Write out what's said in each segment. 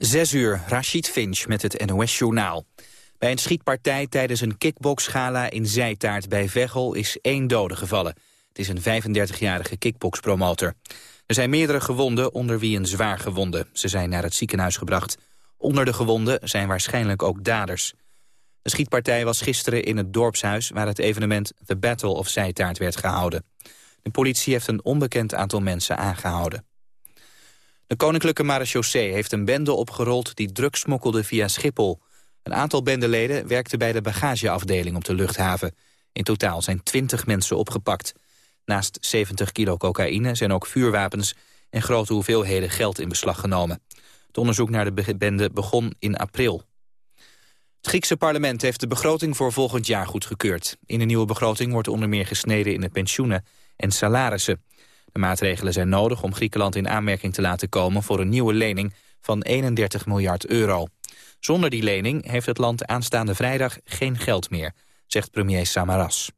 Zes uur, Rashid Finch met het NOS-journaal. Bij een schietpartij tijdens een kickboxgala in Zijtaart bij Veghel is één dode gevallen. Het is een 35-jarige kickboxpromotor. Er zijn meerdere gewonden, onder wie een zwaar gewonde. Ze zijn naar het ziekenhuis gebracht. Onder de gewonden zijn waarschijnlijk ook daders. De schietpartij was gisteren in het dorpshuis... waar het evenement The Battle of Zijtaart werd gehouden. De politie heeft een onbekend aantal mensen aangehouden. De Koninklijke Marechaussee heeft een bende opgerold... die drugs smokkelde via Schiphol. Een aantal bendeleden werkte bij de bagageafdeling op de luchthaven. In totaal zijn 20 mensen opgepakt. Naast 70 kilo cocaïne zijn ook vuurwapens... en grote hoeveelheden geld in beslag genomen. Het onderzoek naar de bende begon in april. Het Griekse parlement heeft de begroting voor volgend jaar goedgekeurd. In de nieuwe begroting wordt onder meer gesneden in de pensioenen en salarissen. De maatregelen zijn nodig om Griekenland in aanmerking te laten komen... voor een nieuwe lening van 31 miljard euro. Zonder die lening heeft het land aanstaande vrijdag geen geld meer, zegt premier Samaras.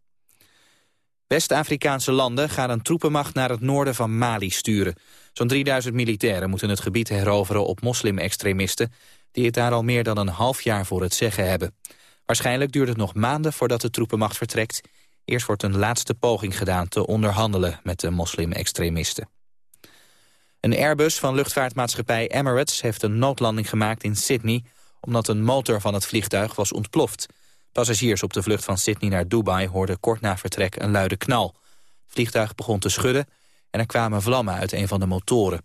West-Afrikaanse landen gaan een troepenmacht naar het noorden van Mali sturen. Zo'n 3000 militairen moeten het gebied heroveren op moslim-extremisten... die het daar al meer dan een half jaar voor het zeggen hebben. Waarschijnlijk duurt het nog maanden voordat de troepenmacht vertrekt... Eerst wordt een laatste poging gedaan te onderhandelen met de moslim-extremisten. Een Airbus van luchtvaartmaatschappij Emirates heeft een noodlanding gemaakt in Sydney... omdat een motor van het vliegtuig was ontploft. Passagiers op de vlucht van Sydney naar Dubai hoorden kort na vertrek een luide knal. Het vliegtuig begon te schudden en er kwamen vlammen uit een van de motoren.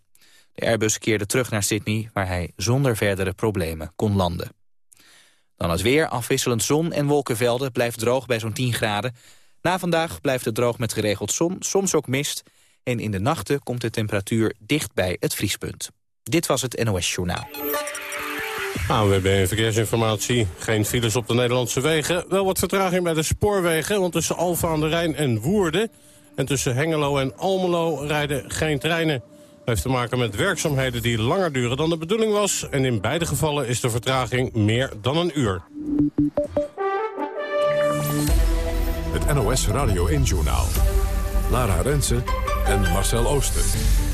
De Airbus keerde terug naar Sydney, waar hij zonder verdere problemen kon landen. Dan het weer, afwisselend zon en wolkenvelden, blijft droog bij zo'n 10 graden. Na vandaag blijft het droog met geregeld zon, soms ook mist. En in de nachten komt de temperatuur dicht bij het vriespunt. Dit was het NOS Journaal. ANWB Verkeersinformatie. Geen files op de Nederlandse wegen. Wel wat vertraging bij de spoorwegen, want tussen Alfa aan de Rijn en Woerden... en tussen Hengelo en Almelo rijden geen treinen. Dat heeft te maken met werkzaamheden die langer duren dan de bedoeling was... en in beide gevallen is de vertraging meer dan een uur. Het NOS Radio 1-journaal. Lara Rensen en Marcel Ooster.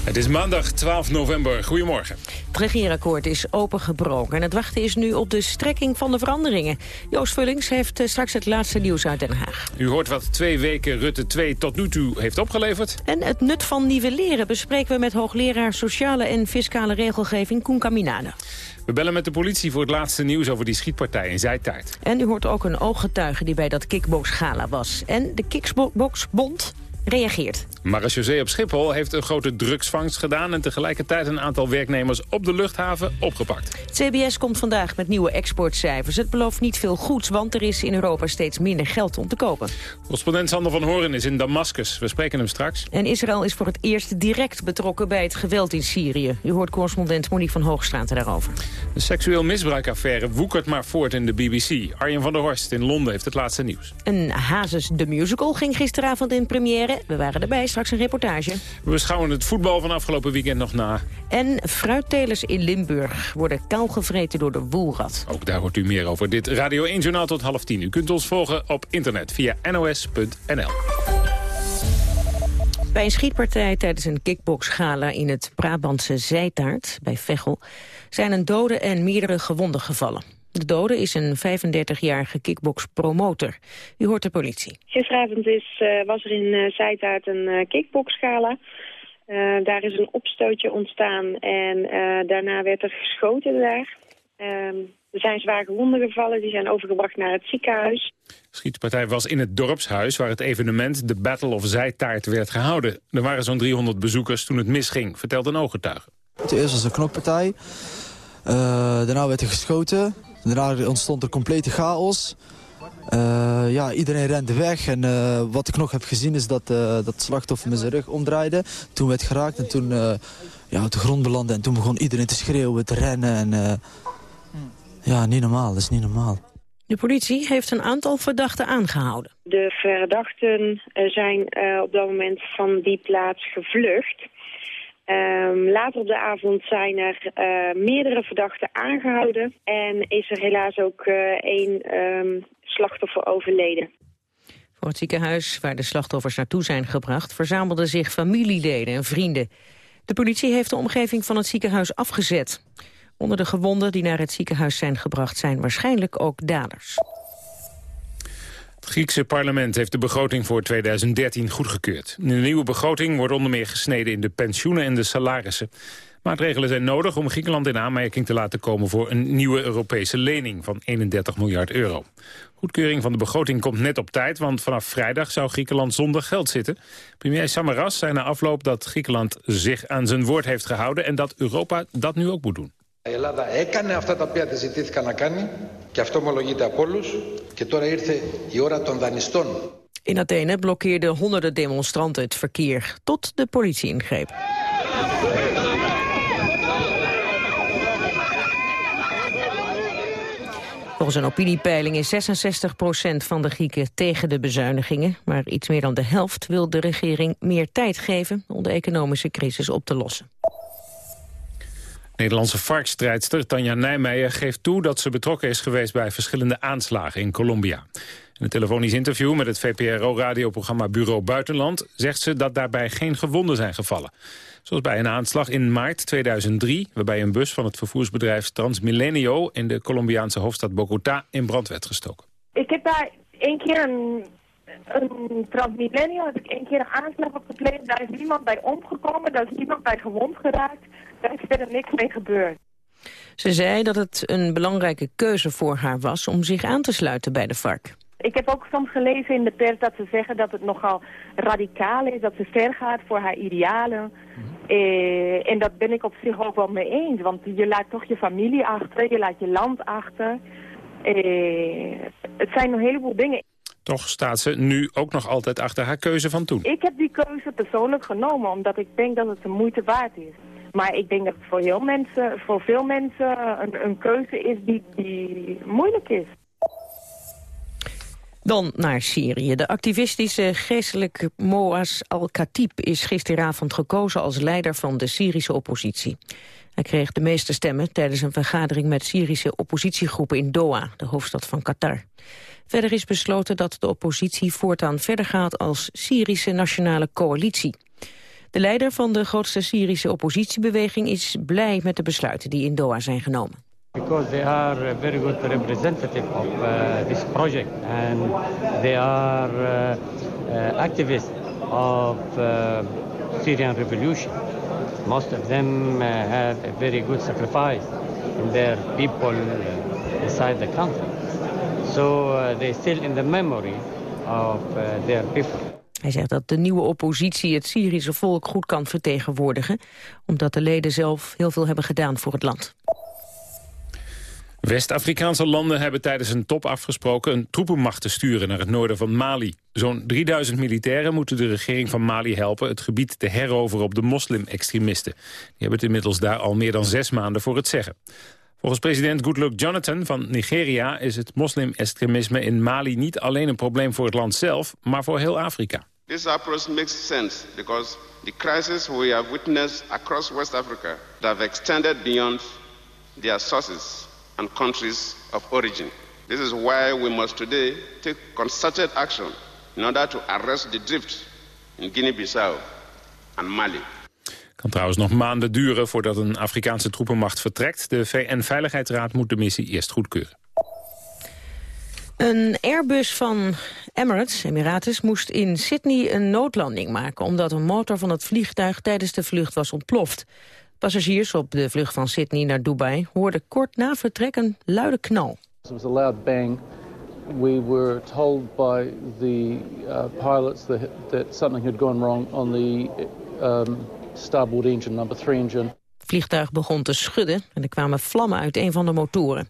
Het is maandag 12 november. Goedemorgen. Het regeerakkoord is opengebroken en het wachten is nu op de strekking van de veranderingen. Joost Vullings heeft eh, straks het laatste nieuws uit Den Haag. U hoort wat twee weken Rutte 2 tot nu toe heeft opgeleverd. En het nut van nieuwe leren bespreken we met hoogleraar Sociale en Fiscale Regelgeving Koen Kaminade. We bellen met de politie voor het laatste nieuws over die schietpartij in Zijtaart. En u hoort ook een ooggetuige die bij dat kickboxgala was. En de Kickboxbond reageert. Marechaussee op Schiphol heeft een grote drugsvangst gedaan... en tegelijkertijd een aantal werknemers op de luchthaven opgepakt. CBS komt vandaag met nieuwe exportcijfers. Het belooft niet veel goeds, want er is in Europa steeds minder geld om te kopen. Correspondent Sander van Horen is in Damascus. We spreken hem straks. En Israël is voor het eerst direct betrokken bij het geweld in Syrië. U hoort correspondent Monique van Hoogstraat daarover. De seksueel misbruikaffaire woekert maar voort in de BBC. Arjen van der Horst in Londen heeft het laatste nieuws. Een Hazes de Musical ging gisteravond in première. We waren erbij, straks een reportage. We beschouwen het voetbal van afgelopen weekend nog na. En fruittelers in Limburg worden kaal gevreten door de woelrat. Ook daar hoort u meer over. Dit Radio 1 Journaal tot half tien. U kunt ons volgen op internet via nos.nl. Bij een schietpartij tijdens een kickboxgala in het Brabantse Zijtaart bij Veghel... zijn een dode en meerdere gewonden gevallen. De dode is een 35-jarige kickbox-promotor. U hoort de politie. Gisteravond is, uh, was er in uh, Zijtaart een uh, kickboxgala. daar is een opstootje ontstaan en daarna werd er geschoten daar. Ehm, er zijn zwaar gewonden gevallen, die zijn overgebracht naar het ziekenhuis. De schietpartij was in het dorpshuis waar het evenement de Battle of Zijtaart werd gehouden. Er waren zo'n 300 bezoekers toen het misging, vertelt een ooggetuige. Het eerst was een knokpartij, daarna werd er geschoten. Daarna ontstond er complete chaos. Uh, ja, iedereen rende weg en uh, wat ik nog heb gezien is dat uh, dat slachtoffer met zijn rug omdraaide. Toen werd geraakt en toen ja, op de grond belandde en toen begon iedereen te schreeuwen, te rennen. En, ja, niet normaal, dat is niet normaal. De politie heeft een aantal verdachten aangehouden. De verdachten zijn op dat moment van die plaats gevlucht. Um, later op de avond zijn er uh, meerdere verdachten aangehouden en is er helaas ook uh, één um, slachtoffer overleden. Voor het ziekenhuis waar de slachtoffers naartoe zijn gebracht verzamelden zich familieleden en vrienden. De politie heeft de omgeving van het ziekenhuis afgezet. Onder de gewonden die naar het ziekenhuis zijn gebracht zijn waarschijnlijk ook daders. Het Griekse parlement heeft de begroting voor 2013 goedgekeurd. In de nieuwe begroting wordt onder meer gesneden in de pensioenen en de salarissen. Maatregelen zijn nodig om Griekenland in aanmerking te laten komen voor een nieuwe Europese lening van 31 miljard euro. Goedkeuring van de begroting komt net op tijd, want vanaf vrijdag zou Griekenland zonder geld zitten. Premier Samaras zei na afloop dat Griekenland zich aan zijn woord heeft gehouden en dat Europa dat nu ook moet doen. Η Ελλάδα έκανε αυτά τα οποία τη ζητήθηκαν να κάνει και αυτό ομολογείται από όλου. Και τώρα ήρθε η ώρα των δανειστών. In Athene blokkeerden honderden demonstranten het verkeer, tot de politie ingreep. Volgens een opiniepeiling is 66 van de Grieken tegen de bezuinigingen. Maar iets meer dan de helft wil de regering meer tijd geven om de economische crisis op te lossen. Nederlandse varkstrijdster Tanja Nijmeijer geeft toe dat ze betrokken is geweest bij verschillende aanslagen in Colombia. In een telefonisch interview met het VPRO-radioprogramma Bureau Buitenland zegt ze dat daarbij geen gewonden zijn gevallen. Zoals bij een aanslag in maart 2003... waarbij een bus van het vervoersbedrijf Transmilenio... in de Colombiaanse hoofdstad Bogota in brand werd gestoken. Ik heb daar één keer een, een Transmilenio... heb ik één keer een aanslag op gepleegd. Daar is niemand bij omgekomen, daar is niemand bij gewond geraakt. Daar is verder niks mee gebeurd. Ze zei dat het een belangrijke keuze voor haar was... om zich aan te sluiten bij de vark. Ik heb ook soms gelezen in de pers dat ze zeggen dat het nogal radicaal is, dat ze ver gaat voor haar idealen. Eh, en dat ben ik op zich ook wel mee eens, want je laat toch je familie achter, je laat je land achter. Eh, het zijn nog een heleboel dingen. Toch staat ze nu ook nog altijd achter haar keuze van toen. Ik heb die keuze persoonlijk genomen, omdat ik denk dat het de moeite waard is. Maar ik denk dat het voor, heel mensen, voor veel mensen een, een keuze is die, die moeilijk is. Dan naar Syrië. De activistische geestelijke Moaz al-Khatib is gisteravond gekozen als leider van de Syrische oppositie. Hij kreeg de meeste stemmen tijdens een vergadering met Syrische oppositiegroepen in Doha, de hoofdstad van Qatar. Verder is besloten dat de oppositie voortaan verder gaat als Syrische Nationale Coalitie. De leider van de grootste Syrische oppositiebeweging is blij met de besluiten die in Doha zijn genomen. Because they are a very good representative of uh, this project and they are uh, uh, activists of uh, Syrian revolution. Most of them uh, had a very good sacrifice in their people inside the country. So they're still in the memory of their people. Hij zegt dat de nieuwe oppositie het Syrische volk goed kan vertegenwoordigen... omdat de leden zelf heel veel hebben gedaan voor het land. West-Afrikaanse landen hebben tijdens een top afgesproken... een troepenmacht te sturen naar het noorden van Mali. Zo'n 3000 militairen moeten de regering van Mali helpen... het gebied te heroveren op de moslim-extremisten. Die hebben het inmiddels daar al meer dan zes maanden voor het zeggen. Volgens president Goodluck Jonathan van Nigeria... is het moslim-extremisme in Mali niet alleen een probleem voor het land zelf... maar voor heel Afrika. This approach makes sense because the crisis we have witnessed across West Africa have extended beyond their sources and countries of origin. This is why we must today take concerted action in order to arrest the drift in Guinea-Bissau and Mali. Kan trouwens nog maanden duren voordat een Afrikaanse troepenmacht vertrekt. De VN-veiligheidsraad moet de missie eerst goedkeuren. Een Airbus van Emirates, Emirates moest in Sydney een noodlanding maken... omdat een motor van het vliegtuig tijdens de vlucht was ontploft. Passagiers op de vlucht van Sydney naar Dubai hoorden kort na vertrek een luide knal. It was a loud bang. We were told by the uh, pilots that, that something had gone wrong on the um, starboard engine, number three engine. Het vliegtuig begon te schudden en er kwamen vlammen uit een van de motoren.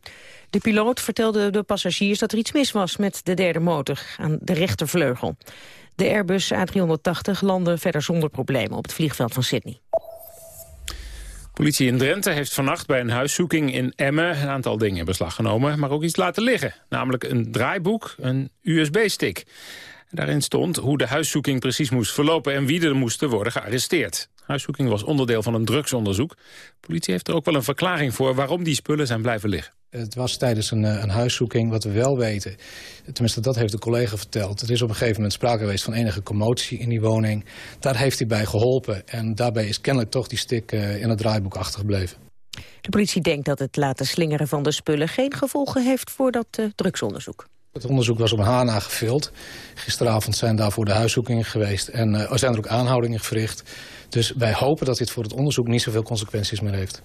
De piloot vertelde de passagiers dat er iets mis was met de derde motor aan de rechtervleugel. De Airbus A380 landde verder zonder problemen op het vliegveld van Sydney. Politie in Drenthe heeft vannacht bij een huiszoeking in Emmen een aantal dingen in beslag genomen, maar ook iets laten liggen. Namelijk een draaiboek, een USB-stick. Daarin stond hoe de huiszoeking precies moest verlopen en wie er moesten worden gearresteerd. Huiszoeking was onderdeel van een drugsonderzoek. Politie heeft er ook wel een verklaring voor waarom die spullen zijn blijven liggen. Het was tijdens een, een, huiszoeking, wat we wel weten. Tenminste, dat heeft de collega verteld. Er is op een gegeven moment sprake geweest van enige commotie in die woning. Daar heeft hij bij geholpen. En daarbij is kennelijk toch die stick uh, in het draaiboek achtergebleven. De politie denkt dat het laten slingeren van de spullen geen gevolgen heeft voor dat uh, drugsonderzoek. Het onderzoek was op Hana gevuld. Gisteravond zijn daarvoor de huiszoekingen geweest en uh, er zijn er ook aanhoudingen verricht. Dus wij hopen dat dit voor het onderzoek niet zoveel consequenties meer heeft.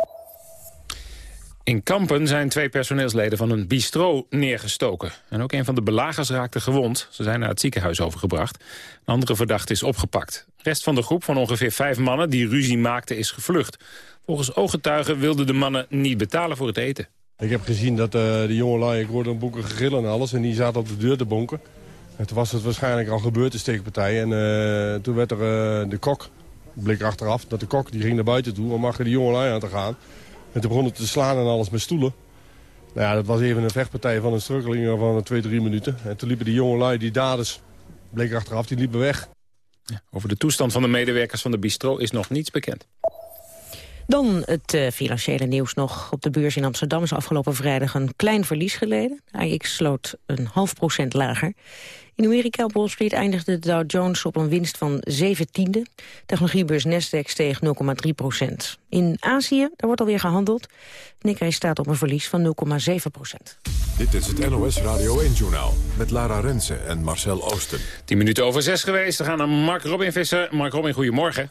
In Kampen zijn twee personeelsleden van een bistro neergestoken. En ook een van de belagers raakte gewond. Ze zijn naar het ziekenhuis overgebracht. Een andere verdachte is opgepakt. De rest van de groep van ongeveer vijf mannen die ruzie maakten is gevlucht. Volgens ooggetuigen wilden de mannen niet betalen voor het eten. Ik heb gezien dat uh, de jongelui, ik hoorde een boeken gegil en alles... en die zaten op de deur te bonken. En toen was het waarschijnlijk al gebeurd, de steekpartij. En uh, toen werd er uh, de kok, blik achteraf, dat de kok die ging naar buiten toe... om achter die jongelui aan te gaan. En toen begonnen te slaan en alles met stoelen. Nou ja, dat was even een vechtpartij van een strukkeling van twee, drie minuten. En toen liepen die jongelui, die daders, bleek achteraf, die liepen weg. Over de toestand van de medewerkers van de bistro is nog niets bekend. Dan het uh, financiële nieuws nog. Op de beurs in Amsterdam is afgelopen vrijdag een klein verlies geleden. AX sloot een half procent lager. In Amerika op Wall Street eindigde de Dow Jones op een winst van 7 tiende. Technologiebeurs Nasdaq steeg 0,3 procent. In Azië, daar wordt alweer gehandeld. Nikkei staat op een verlies van 0,7 procent. Dit is het NOS Radio 1-journaal met Lara Rensen en Marcel Oosten. 10 minuten over 6 geweest. We gaan naar Mark Robin Visser. Mark Robin, goedemorgen.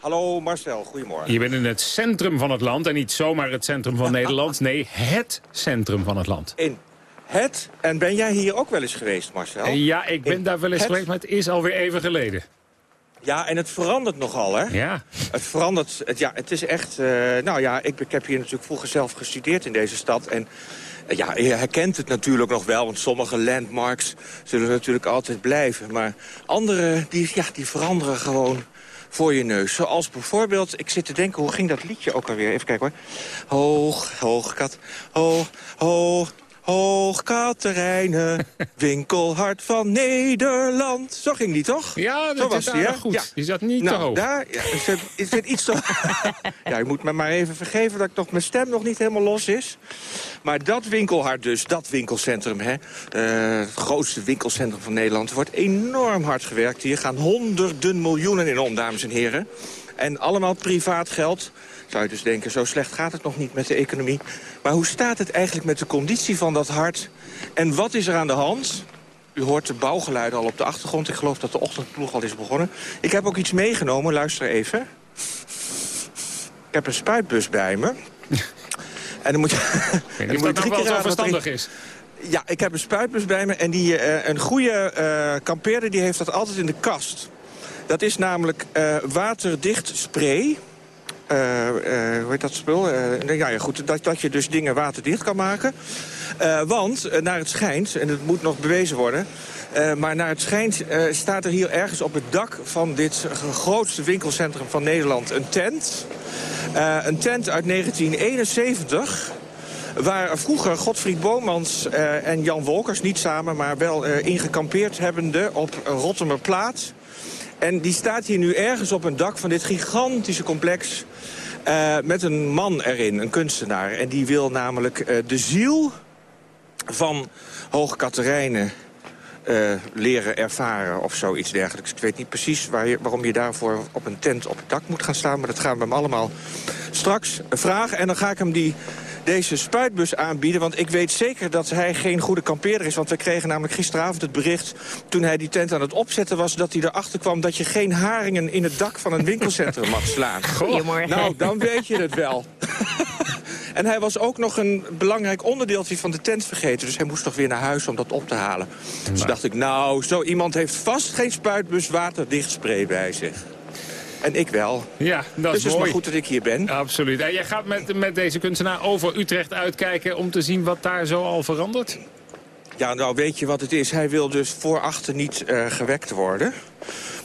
Hallo Marcel, goedemorgen. Je bent in het centrum van het land en niet zomaar het centrum van Nederland. Nee, het centrum van het land. In het, en ben jij hier ook wel eens geweest Marcel? Ja, ik ben daar wel eens geweest, maar het is alweer even geleden. Ja, en het verandert nogal, hè? Ja. Het verandert, het, ja, het is echt... Uh, nou ja, ik, ik heb hier natuurlijk vroeger zelf gestudeerd in deze stad. En uh, ja, je herkent het natuurlijk nog wel, want sommige landmarks zullen natuurlijk altijd blijven. Maar andere, die, ja, die veranderen gewoon voor je neus. Zoals bijvoorbeeld, ik zit te denken, hoe ging dat liedje ook alweer? Even kijken hoor. Hoog, hoog, kat, hoog, hoog, Hoog Katerijnen, winkelhart van Nederland. Zo ging die toch? Ja, dat was is die, goed. Ja. Die zat niet nou, te hoog. Daar ja, is, het, is het iets te Ja, je moet me maar even vergeven dat ik nog, mijn stem nog niet helemaal los is. Maar dat winkelhart dus, dat winkelcentrum, hè, uh, het grootste winkelcentrum van Nederland... er wordt enorm hard gewerkt. Hier gaan honderden miljoenen in om, dames en heren. En allemaal privaat geld zou je dus denken, zo slecht gaat het nog niet met de economie. Maar hoe staat het eigenlijk met de conditie van dat hart? En wat is er aan de hand? U hoort de bouwgeluiden al op de achtergrond. Ik geloof dat de ochtendploeg al is begonnen. Ik heb ook iets meegenomen, luister even. Ik heb een spuitbus bij me. En dan moet je, dan moet je drie keer zo verstandig is. Ja, ik heb een spuitbus bij me. En die, uh, een goede uh, kampeerder die heeft dat altijd in de kast. Dat is namelijk uh, waterdicht spray. Uh, hoe heet dat spul? Uh, ja, ja, goed, dat, dat je dus dingen waterdicht kan maken. want, naar het schijnt, en het moet nog bewezen worden... maar naar het schijnt staat er hier ergens op het dak van dit grootste winkelcentrum van Nederland een tent. een tent uit 1971 waar vroeger Godfried Bomans uh, en Jan Wolkers, niet samen, maar wel ingekampeerd hebbende op Rottermerplaat. En die staat hier nu ergens op een dak van dit gigantische complex... Uh, met een man erin, een kunstenaar. En die wil namelijk uh, de ziel van Hoog Katerijnen uh, leren ervaren of zoiets dergelijks. Ik weet niet precies waar je, waarom je daarvoor op een tent op het dak moet gaan staan... maar dat gaan we hem allemaal straks vragen. En dan ga ik hem die deze spuitbus aanbieden. Want ik weet zeker dat hij geen goede kampeerder is. Want we kregen namelijk gisteravond het bericht... toen hij die tent aan het opzetten was... dat hij erachter kwam dat je geen haringen in het dak van een winkelcentrum mag slaan. Goedemorgen. Nou, dan weet je het wel. en hij was ook nog een belangrijk onderdeeltje van de tent vergeten. Dus hij moest nog weer naar huis om dat op te halen. Dus Nou. dacht ik, nou, zo iemand heeft vast geen spuitbus waterdicht spray bij zich. En ik wel. Ja, dat dus is het is mooi. maar goed dat ik hier ben. Absoluut. En jij gaat met, met deze kunstenaar over Utrecht uitkijken... om te zien wat daar zo al verandert? Ja, nou weet je wat het is. Hij wil dus voor achter niet uh, gewekt worden.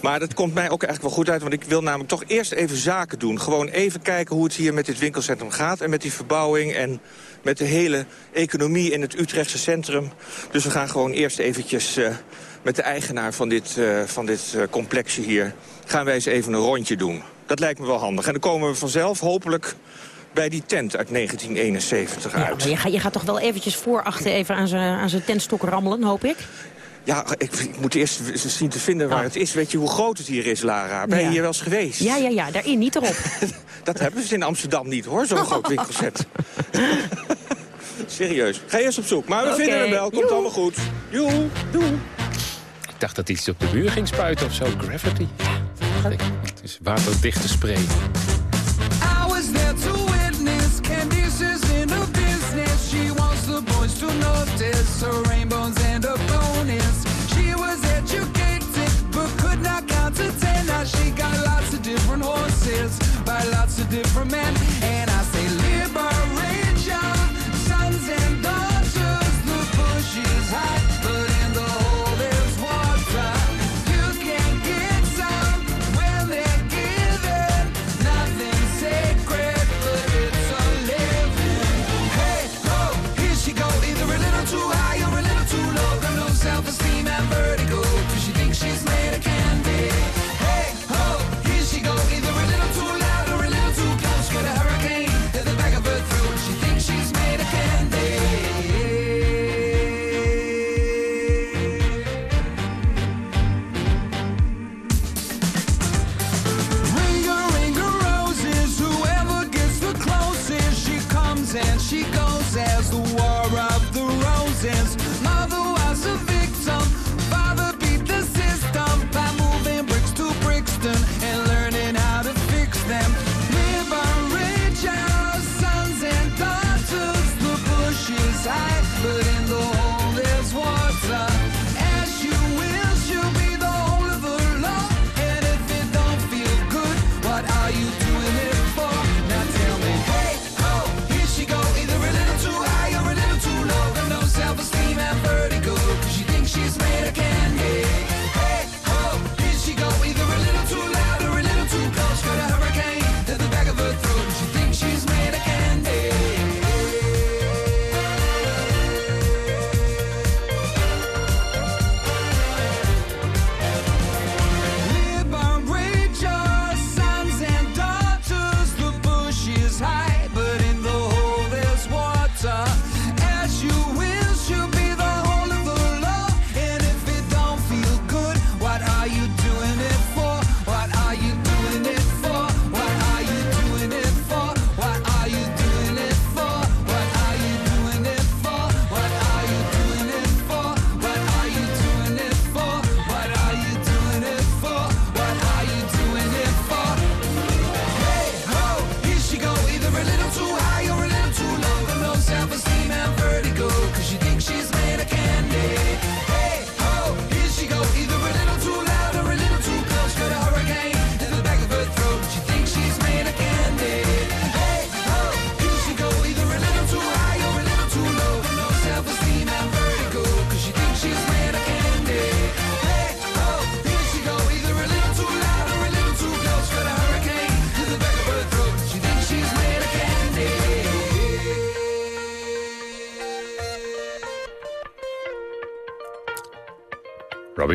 Maar dat komt mij ook eigenlijk wel goed uit. Want ik wil namelijk toch eerst even zaken doen. Gewoon even kijken hoe het hier met dit winkelcentrum gaat. En met die verbouwing en met de hele economie in het Utrechtse centrum. Dus we gaan gewoon eerst eventjes uh, met de eigenaar van dit, uh, van dit uh, complexje hier... gaan wij eens even een rondje doen. Dat lijkt me wel handig. En dan komen we vanzelf hopelijk bij die tent uit 1971 Ja, uit. je, gaat, je gaat toch wel eventjes voor achter even aan zijn tentstok rammelen, hoop ik? Ja, ik, ik, moet eerst zien te vinden waar oh. het is. Weet je hoe groot het hier is, Lara? Ben je hier wel eens geweest? Ja, ja, ja. Daarin, niet erop. dat hebben ze in Amsterdam niet, hoor. Zo'n groot winkelcent. Serieus. Ga eerst op zoek. Maar we vinden hem wel. Komt allemaal goed. Joe. Doei. Ik dacht dat iets op de muur ging spuiten of zo. Gravity. Ja, het is waterdichte spray. I was in business. She boys was educated but could not count to ten. Now she got lots of different horses by lots of different men.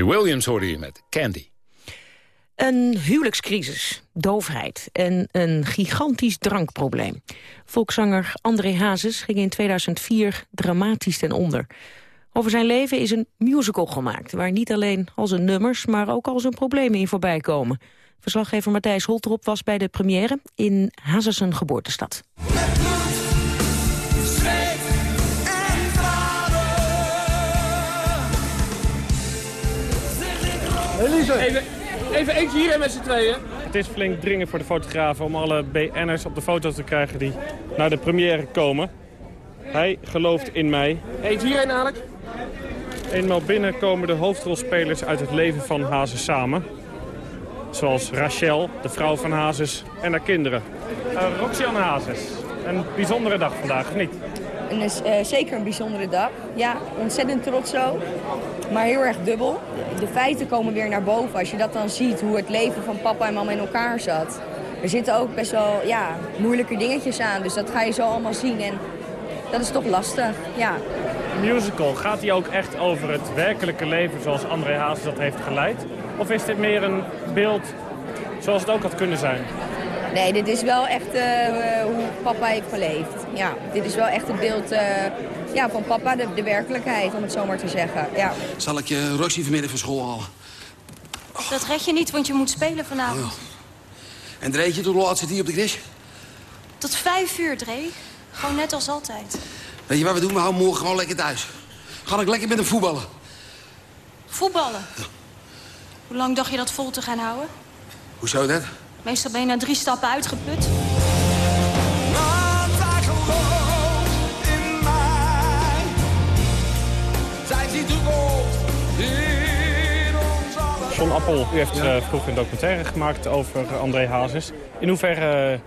Williams hoorde je met Candy. Een huwelijkscrisis, doofheid en een gigantisch drankprobleem. Volkszanger André Hazes ging in 2004 dramatisch ten onder. Over zijn leven is een musical gemaakt... waar niet alleen al zijn nummers, maar ook al zijn problemen in voorbij komen. Verslaggever Matthijs Holterop was bij de première in Hazes' geboortestad. Even, even eentje hier met z'n tweeën. Het is flink dringen voor de fotografen om alle BN'ers op de foto te krijgen die naar de première komen. Hij gelooft in mij. Eentje hierheen, Alek. Eenmaal binnen komen de hoofdrolspelers uit het leven van Hazes samen. Zoals Rachel, de vrouw van Hazes, en haar kinderen. Uh, Roxanne Hazes, een bijzondere dag vandaag, of niet? En is uh, zeker een bijzondere dag. Ja, ontzettend trots zo. Maar heel erg dubbel. De feiten komen weer naar boven. Als je dat dan ziet, hoe het leven van papa en mama in elkaar zat. Er zitten ook best wel ja, moeilijke dingetjes aan. Dus dat ga je zo allemaal zien. En dat is toch lastig, ja. Musical, gaat die ook echt over het werkelijke leven zoals André Hazes dat heeft geleid? Of is dit meer een beeld zoals het ook had kunnen zijn? Nee, dit is wel echt eh, hoe papa heeft geleefd. Ja, dit is wel echt het beeld eh, ja, van papa, de, de werkelijkheid, om het zo maar te zeggen. Ja. Zal ik je Roxy vanmiddag van school halen? Dat red je niet, want je moet spelen vanavond. En Dreetje, hoe laat zit hij op de crash? Tot vijf uur, Dree. Gewoon net als altijd. Weet je wat we doen? We houden morgen gewoon lekker thuis. Ga ik lekker met hem voetballen. Voetballen? Hoe lang dacht je dat vol te gaan houden? Hoezo dat? Meestal ben je na drie stappen uitgeput. John Appel, u heeft uh, vroeger een documentaire gemaakt over André Hazes. In hoeverre uh,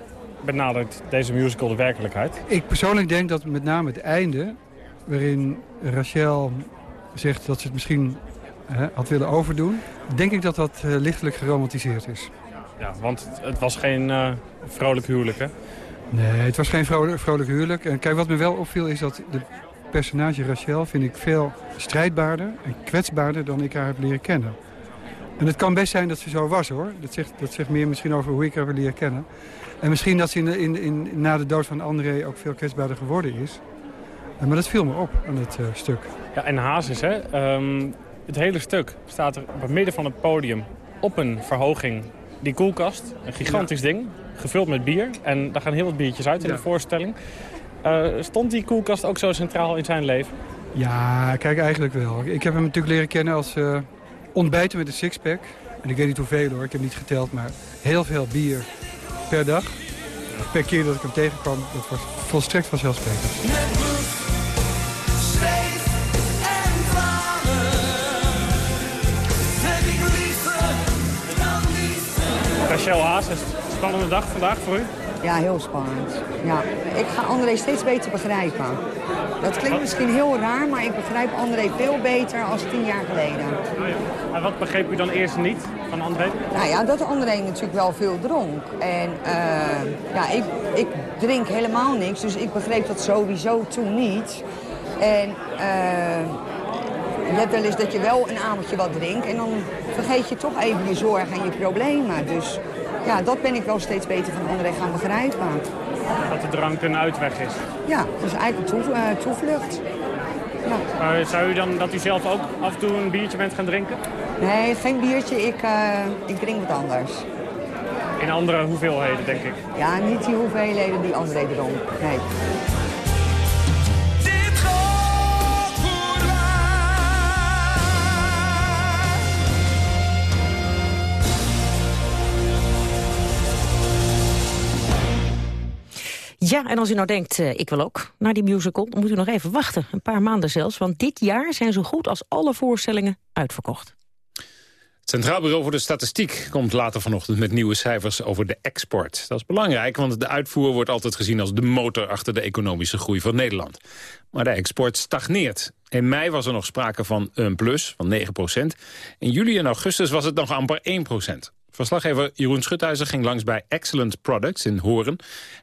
benadert deze musical de werkelijkheid? Ik persoonlijk denk dat met name het einde, waarin Rachel zegt dat ze het misschien uh, had willen overdoen, denk ik dat dat lichtelijk geromantiseerd is. Ja, want het was geen vrolijk huwelijk, hè? Nee, het was geen vrolijk, vrolijk huwelijk. En kijk, wat me wel opviel is dat de personage Rachel vind ik veel strijdbaarder en kwetsbaarder dan ik haar heb leren kennen. En het kan best zijn dat ze zo was hoor. Dat zegt, dat zegt meer misschien over hoe ik haar heb leren kennen. En misschien dat ze in, in, in, na de dood van André ook veel kwetsbaarder geworden is. Maar dat viel me op aan het uh, stuk. Ja, en Hazes, hè? Um, het hele stuk staat er op het midden van het podium op een verhoging. Die koelkast, een gigantisch ja. ding, gevuld met bier. En daar gaan heel wat biertjes uit in ja. de voorstelling. Uh, stond die koelkast ook zo centraal in zijn leven? Ja, kijk eigenlijk wel. Ik heb hem natuurlijk leren kennen als uh, ontbijten met een sixpack. En ik weet niet hoeveel hoor, ik heb niet geteld, maar heel veel bier per dag. Per keer dat ik hem tegenkwam, dat was volstrekt vanzelfsprekend. Rachel Haas, is een spannende dag vandaag voor u? Ja, heel spannend. Ja. Ik ga André steeds beter begrijpen. Dat klinkt misschien heel raar, maar ik begrijp André veel beter als tien jaar geleden. Oh ja. En wat begreep u dan eerst niet van André? Nou ja, dat André natuurlijk wel veel dronk. En uh, ja, ik, ik drink helemaal niks, dus ik begreep dat sowieso toen niet. En uh, je hebt wel eens dat je wel een avondje wat drinkt en dan vergeet je toch even je zorgen en je problemen. Dus ja, dat ben ik wel steeds beter van André gaan begrijpen. Dat de drank een uitweg is? Ja, dat is eigenlijk een toe, uh, toevlucht. Ja. Maar zou u dan dat u zelf ook af en toe een biertje bent gaan drinken? Nee, geen biertje. Ik, uh, ik drink wat anders. In andere hoeveelheden, denk ik? Ja, niet die hoeveelheden die André dronk. Nee. Ja, en als u nou denkt, uh, ik wil ook naar die musical... dan moet u nog even wachten, een paar maanden zelfs. Want dit jaar zijn zo goed als alle voorstellingen uitverkocht. Het Centraal Bureau voor de Statistiek komt later vanochtend met nieuwe cijfers over de export. Dat is belangrijk, want de uitvoer wordt altijd gezien als de motor achter de economische groei van Nederland. Maar de export stagneert. In mei was er nog sprake van een plus van 9% In juli en augustus was het nog amper 1 Verslaggever Jeroen Schuthuizen ging langs bij Excellent Products in Horen.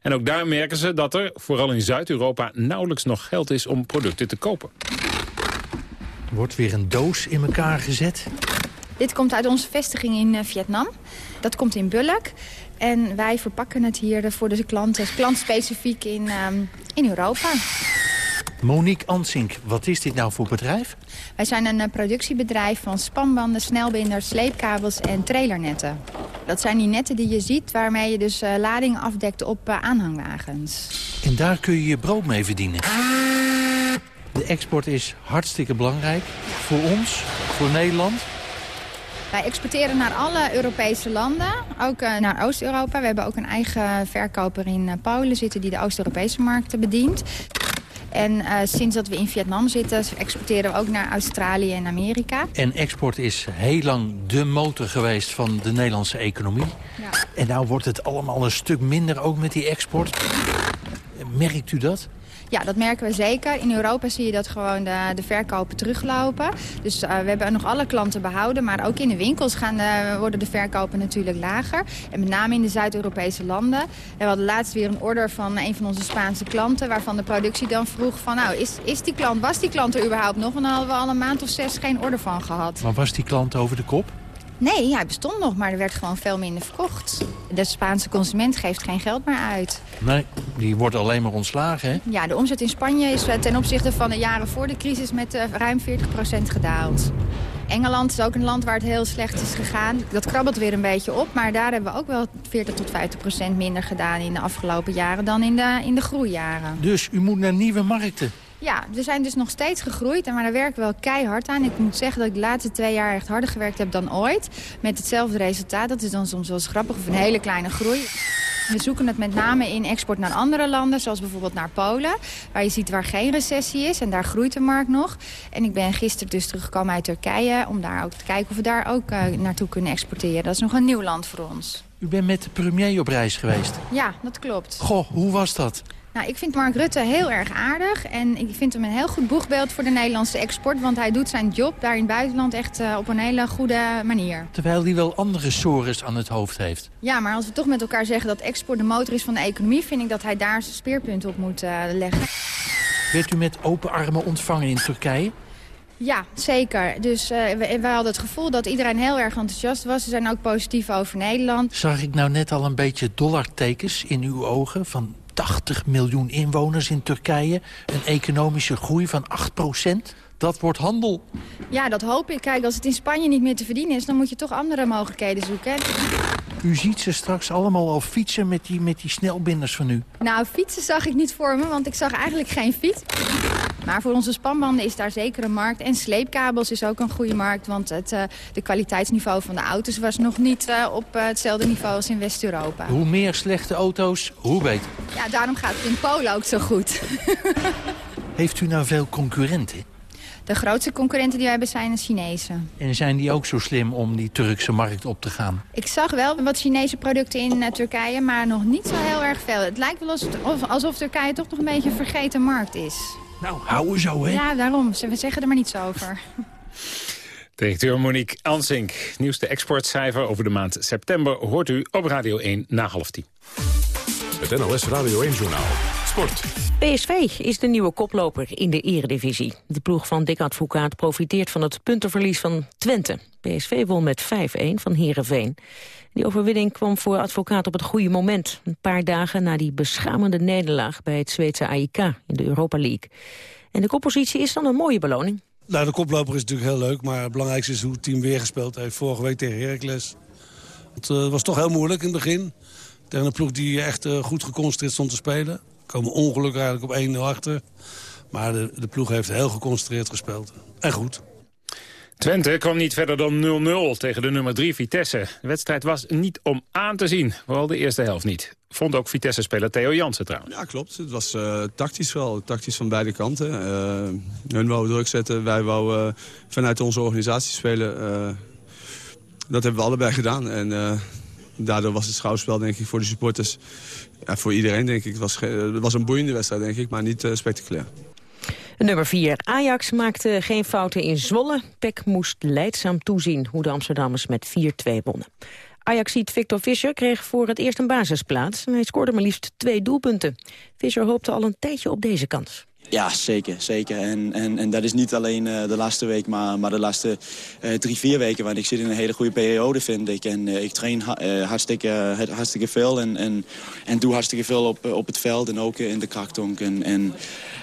En ook daar merken ze dat er, vooral in Zuid-Europa, nauwelijks nog geld is om producten te kopen. Er wordt weer een doos in elkaar gezet. Dit komt uit onze vestiging in uh, Vietnam. Dat komt in Bulk. En wij verpakken het hier voor de klanten, klantspecifiek in, uh, in Europa. Monique Ansink, wat is dit nou voor bedrijf? Wij zijn een uh, productiebedrijf van spanbanden, snelbinders, sleepkabels en trailernetten. Dat zijn die netten die je ziet waarmee je dus uh, ladingen afdekt op uh, aanhangwagens. En daar kun je je brood mee verdienen. De export is hartstikke belangrijk voor ons, voor Nederland. Wij exporteren naar alle Europese landen, ook naar Oost-Europa. We hebben ook een eigen verkoper in Polen zitten die de Oost-Europese markten bedient. En uh, sinds dat we in Vietnam zitten, exporteren we ook naar Australië en Amerika. En export is heel lang de motor geweest van de Nederlandse economie. Ja. En nou wordt het allemaal een stuk minder ook met die export. Merkt u dat? Ja, dat merken we zeker. In Europa zie je dat gewoon de, de verkopen teruglopen. Dus uh, we hebben nog alle klanten behouden. Maar ook in de winkels gaan de, worden de verkopen natuurlijk lager. En met name in de Zuid-Europese landen. En we hadden laatst weer een order van een van onze Spaanse klanten... waarvan de productie dan vroeg van... nou, is, is die klant, was die klant er überhaupt nog? En dan hadden we al een maand of zes geen order van gehad. Maar was die klant over de kop? Nee, hij bestond nog, maar er werd gewoon veel minder verkocht. De Spaanse consument geeft geen geld meer uit. Nee, die wordt alleen maar ontslagen, hè? Ja, de omzet in Spanje is eh, ten opzichte van de jaren voor de crisis met uh, ruim 40% gedaald. Engeland is ook een land waar het heel slecht is gegaan. Dat krabbelt weer een beetje op, maar daar hebben we ook wel 40 tot 50 procent minder gedaan in de afgelopen jaren dan in de, in de groeijaren. Dus u moet naar nieuwe markten? Ja, we zijn dus nog steeds gegroeid, maar daar werken we wel keihard aan. Ik moet zeggen dat ik de laatste twee jaar echt harder gewerkt heb dan ooit. Met hetzelfde resultaat. Dat is dan soms wel eens grappig of een hele kleine groei. We zoeken het met name in export naar andere landen, zoals bijvoorbeeld naar Polen. Waar je ziet waar geen recessie is en daar groeit de markt nog. En ik ben gisteren dus teruggekomen uit Turkije om daar ook te kijken of we daar ook uh, naartoe kunnen exporteren. Dat is nog een nieuw land voor ons. U bent met de premier op reis geweest? Ja, dat klopt. Goh, hoe was dat? Nou, ik vind Mark Rutte heel erg aardig. En ik vind hem een heel goed boegbeeld voor de Nederlandse export. Want hij doet zijn job daar in het buitenland echt uh, op een hele goede manier. Terwijl hij wel andere sores aan het hoofd heeft. Ja, maar als we toch met elkaar zeggen dat export de motor is van de economie... vind ik dat hij daar zijn speerpunt op moet uh, leggen. Werd u met open armen ontvangen in Turkije? Ja, zeker. Dus uh, we, we, hadden het gevoel dat iedereen heel erg enthousiast was. Ze zijn ook positief over Nederland. Zag ik nou net al een beetje dollartekens in uw ogen... van 80 miljoen inwoners in Turkije. Een economische groei van 8 procent. Dat wordt handel. Ja, dat hoop ik. Kijk, als het in Spanje niet meer te verdienen is... dan moet je toch andere mogelijkheden zoeken. U ziet ze straks allemaal al fietsen met die, met die snelbinders van u. Nou, fietsen zag ik niet voor me, want ik zag eigenlijk geen fiets. Maar voor onze spanbanden is daar zeker een markt. En sleepkabels is ook een goede markt, want het uh, de kwaliteitsniveau van de auto's was nog niet uh, op uh, hetzelfde niveau als in West-Europa. Hoe meer slechte auto's, hoe beter. Ja, daarom gaat het in Polen ook zo goed. Heeft u nou veel concurrenten? De grootste concurrenten die we hebben zijn de Chinezen. En zijn die ook zo slim om die Turkse markt op te gaan? Ik zag wel wat Chinese producten in uh, Turkije, maar nog niet zo heel erg veel. Het lijkt wel alsof, alsof Turkije toch nog een beetje een vergeten markt is. Nou, houden zo, hè? Ja, daarom. We zeggen er maar niets over. Directeur Monique Ansink. Nieuwste exportcijfer over de maand september hoort u op Radio 1 na half tien. Het NOS Radio 1-journaal. Sport. PSV is de nieuwe koploper in de eredivisie. De ploeg van Dick Advocaat profiteert van het puntenverlies van Twente. PSV won met 5-1 van Heerenveen. Die overwinning kwam voor Advocaat op het goede moment. Een paar dagen na die beschamende nederlaag bij het Zweedse AIK in de Europa League. En de koppositie is dan een mooie beloning. Nou, de koploper is natuurlijk heel leuk, maar het belangrijkste is hoe het team weer gespeeld heeft. Vorige week tegen Heracles. Het uh, was toch heel moeilijk in het begin. Tegen een ploeg die echt uh, goed geconcentreerd stond te spelen. Komen ongelukkig eigenlijk op 1-0 achter. Maar de, de ploeg heeft heel geconcentreerd gespeeld. En goed. Twente kwam niet verder dan 0-0 tegen de nummer 3 Vitesse. De wedstrijd was niet om aan te zien, vooral de eerste helft niet. Vond ook Vitesse-speler Theo Jansen trouwens. Ja, klopt. Het was uh, tactisch wel. Tactisch van beide kanten. Uh, hun wou druk zetten, wij wou uh, vanuit onze organisatie spelen. dat hebben we allebei gedaan. En daardoor was het schouwspel denk ik voor de supporters... Voor iedereen denk ik. Het was, het was een boeiende wedstrijd denk ik, maar niet spectaculair. Nummer 4. Ajax maakte geen fouten in Zwolle. Peck moest leidzaam toezien hoe de Amsterdammers met 4-2 wonnen. Ajax-ziet Victor Fischer kreeg voor het eerst een basisplaats. En hij scoorde maar liefst twee doelpunten. Fischer hoopte al een tijdje op deze kans. Ja, zeker. zeker. En, en, en dat is niet alleen uh, de laatste week, maar, maar de laatste uh, drie, vier weken. Want ik zit in een hele goede periode, vind ik. En uh, ik train ha hartstikke, veel en, en, en doe hartstikke veel op, op het veld en ook in de krachttonk. En, en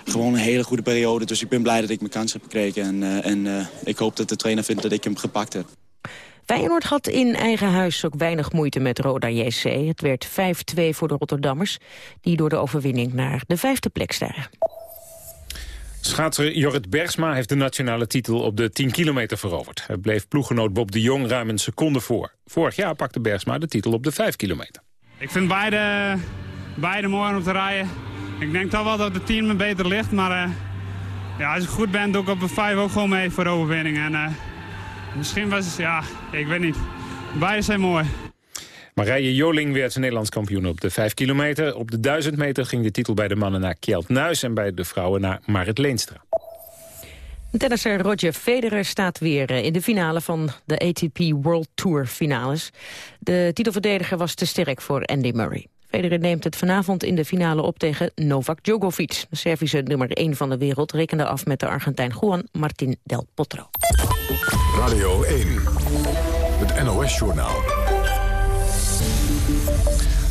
gewoon een hele goede periode. Dus ik ben blij dat ik mijn kans heb gekregen. En, en ik hoop dat de trainer vindt dat ik hem gepakt heb. Feyenoord had in eigen huis ook weinig moeite met Roda JC. Het werd 5-2 voor de Rotterdammers, die door de overwinning naar de vijfde plek stijgen. Schaatser Jorrit Bergsma heeft de nationale titel op de 10 kilometer veroverd. Hij bleef ploeggenoot Bob de Jong ruim een seconde voor. Vorig jaar pakte Bergsma de titel op de 5 kilometer. Ik vind beide, beide mooi om te rijden. Ik denk toch wel dat de 10 me beter ligt, maar uh, ja, als ik goed ben doe ik op de 5 ook gewoon mee voor de overwinning. En, uh, misschien was het, ja, ik weet niet. Beide zijn mooi. Marije Joling werd Nederlands kampioen op de 5 kilometer. Op de 1000 meter ging de titel bij de mannen naar Kjeld Nuis... en bij de vrouwen naar Marit Leenstra. Tennisser Roger Federer staat weer in de finale van de ATP World Tour finales. De titelverdediger was te sterk voor Andy Murray. Federer neemt het vanavond in de finale op tegen Novak Djokovic. De Servische nummer 1 van de wereld rekende af met de Argentijn Juan Martín del Potro. Radio 1, het NOS-journaal.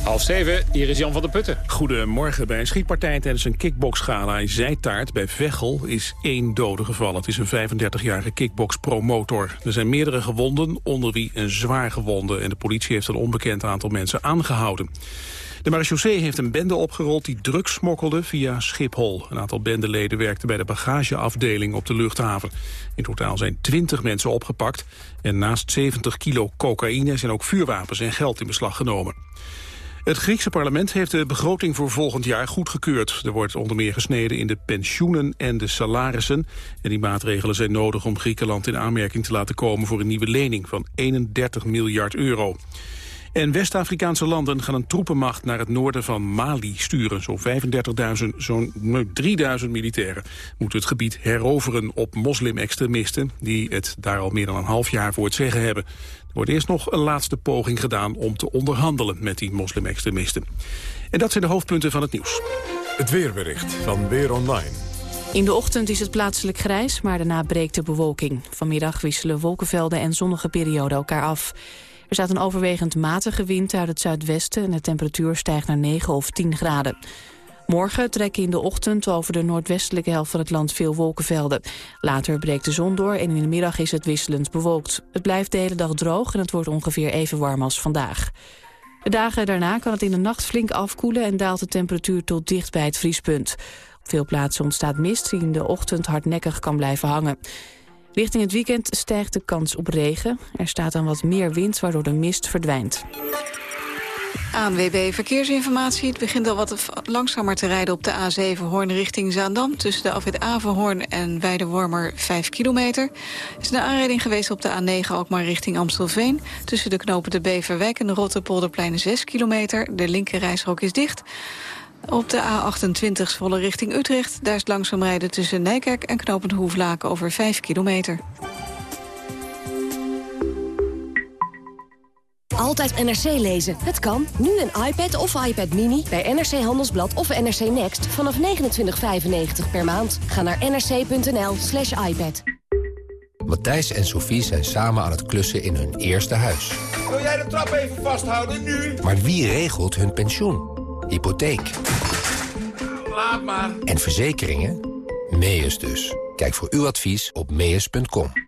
Half zeven, hier is Jan van der Putten. Goedemorgen. Bij een schietpartij tijdens een kickboxgala in Zijtaart bij Veghel is één dode gevallen. Het is een 35-jarige kickboxpromotor. Er zijn meerdere gewonden, onder wie een zwaar gewonde. En de politie heeft een onbekend aantal mensen aangehouden. De marechaussee heeft een bende opgerold die drugs smokkelde via Schiphol. Een aantal bendeleden werkten bij de bagageafdeling op de luchthaven. In totaal zijn 20 mensen opgepakt. En naast 70 kilo cocaïne zijn ook vuurwapens en geld in beslag genomen. Het Griekse parlement heeft de begroting voor volgend jaar goedgekeurd. Er wordt onder meer gesneden in de pensioenen en de salarissen. En die maatregelen zijn nodig om Griekenland in aanmerking te laten komen... voor een nieuwe lening van 31 miljard euro. En West-Afrikaanse landen gaan een troepenmacht naar het noorden van Mali sturen. Zo'n 35.000, zo'n 3.000 militairen moeten het gebied heroveren op moslim-extremisten... die het daar al meer dan een half jaar voor het zeggen hebben. Er wordt eerst nog een laatste poging gedaan om te onderhandelen met die moslim-extremisten. En dat zijn de hoofdpunten van het nieuws. Het weerbericht van Weer Online. In de ochtend is het plaatselijk grijs, maar daarna breekt de bewolking. Vanmiddag wisselen wolkenvelden en zonnige perioden elkaar af. Er staat een overwegend matige wind uit het zuidwesten... en de temperatuur stijgt naar 9 of 10 graden. Morgen trekken in de ochtend over de noordwestelijke helft van het land veel wolkenvelden. Later breekt de zon door en in de middag is het wisselend bewolkt. Het blijft de hele dag droog en het wordt ongeveer even warm als vandaag. De dagen daarna kan het in de nacht flink afkoelen en daalt de temperatuur tot dicht bij het vriespunt. Op veel plaatsen ontstaat mist die in de ochtend hardnekkig kan blijven hangen. Richting het weekend stijgt de kans op regen. Er staat dan wat meer wind, waardoor de mist verdwijnt. ANWB Verkeersinformatie. Het begint al wat langzamer te rijden op de A7 Hoorn richting Zaandam... tussen de afwit Averhoorn en Weidewormer 5 kilometer. Er is een aanrijding geweest op de A9 Alkmaar richting Amstelveen... tussen de knopen de Beverwijk en de Rotterpolderplein 6 kilometer. De linkerrijstrook is dicht. Op de A28 volle richting Utrecht. Daar is langzaam rijden tussen Nijkerk en Knopend Hoeflaken over 5 kilometer. Altijd NRC lezen. Het kan. Nu een iPad of iPad Mini bij NRC Handelsblad of NRC Next vanaf 29,95 per maand. Ga naar nrc.nl slash iPad. Matthijs en Sophie zijn samen aan het klussen in hun eerste huis. Wil jij de trap even vasthouden, nu? Maar wie regelt hun pensioen? Hypotheek. Laat maar. En verzekeringen? Meus dus. Kijk voor uw advies op meus.com.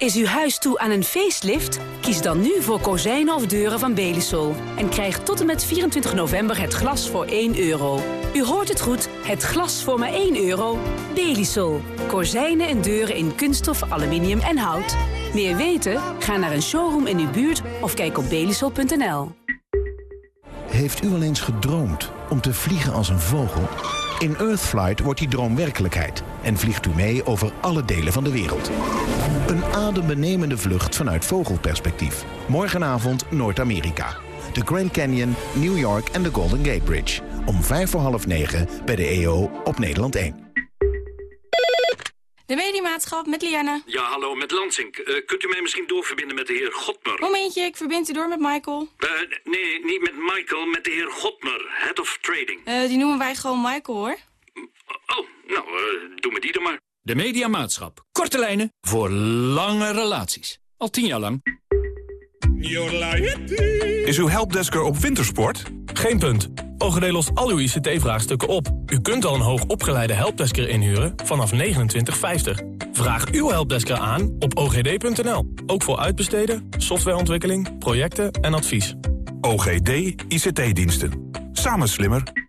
Is uw huis toe aan een facelift? Kies dan nu voor kozijnen of deuren van Belisol. En krijg tot en met 24 november het glas voor 1 euro. U hoort het goed, het glas voor maar 1 euro. Belisol. Kozijnen en deuren in kunststof, aluminium en hout. Meer weten? Ga naar een showroom in uw buurt of kijk op belisol.nl. Heeft u al eens gedroomd om te vliegen als een vogel? In Earthflight wordt die droom werkelijkheid en vliegt u mee over alle delen van de wereld. Een adembenemende vlucht vanuit vogelperspectief. Morgenavond Noord-Amerika. De Grand Canyon, New York en de Golden Gate Bridge. Om vijf voor half negen bij de EO op Nederland 1. De mediamaatschap met Lianne. Ja, hallo, met Lansing. Uh, kunt u mij misschien doorverbinden met de heer Godmer? Momentje, ik verbind u door met Michael. Uh, nee, niet met Michael, met de heer Godmer, Head of Trading. Uh, die noemen wij gewoon Michael, hoor. Oh, nou, doe me die dan maar. De mediamaatschap. Korte lijnen voor lange relaties. Al tien jaar lang. Is uw helpdesker op wintersport? Geen punt. OGD lost al uw ICT-vraagstukken op. U kunt al een hoogopgeleide helpdesker inhuren vanaf 29,50. Vraag uw helpdesker aan op ogd.nl. Ook voor uitbesteden, softwareontwikkeling, projecten en advies. OGD ICT-diensten. Samen slimmer.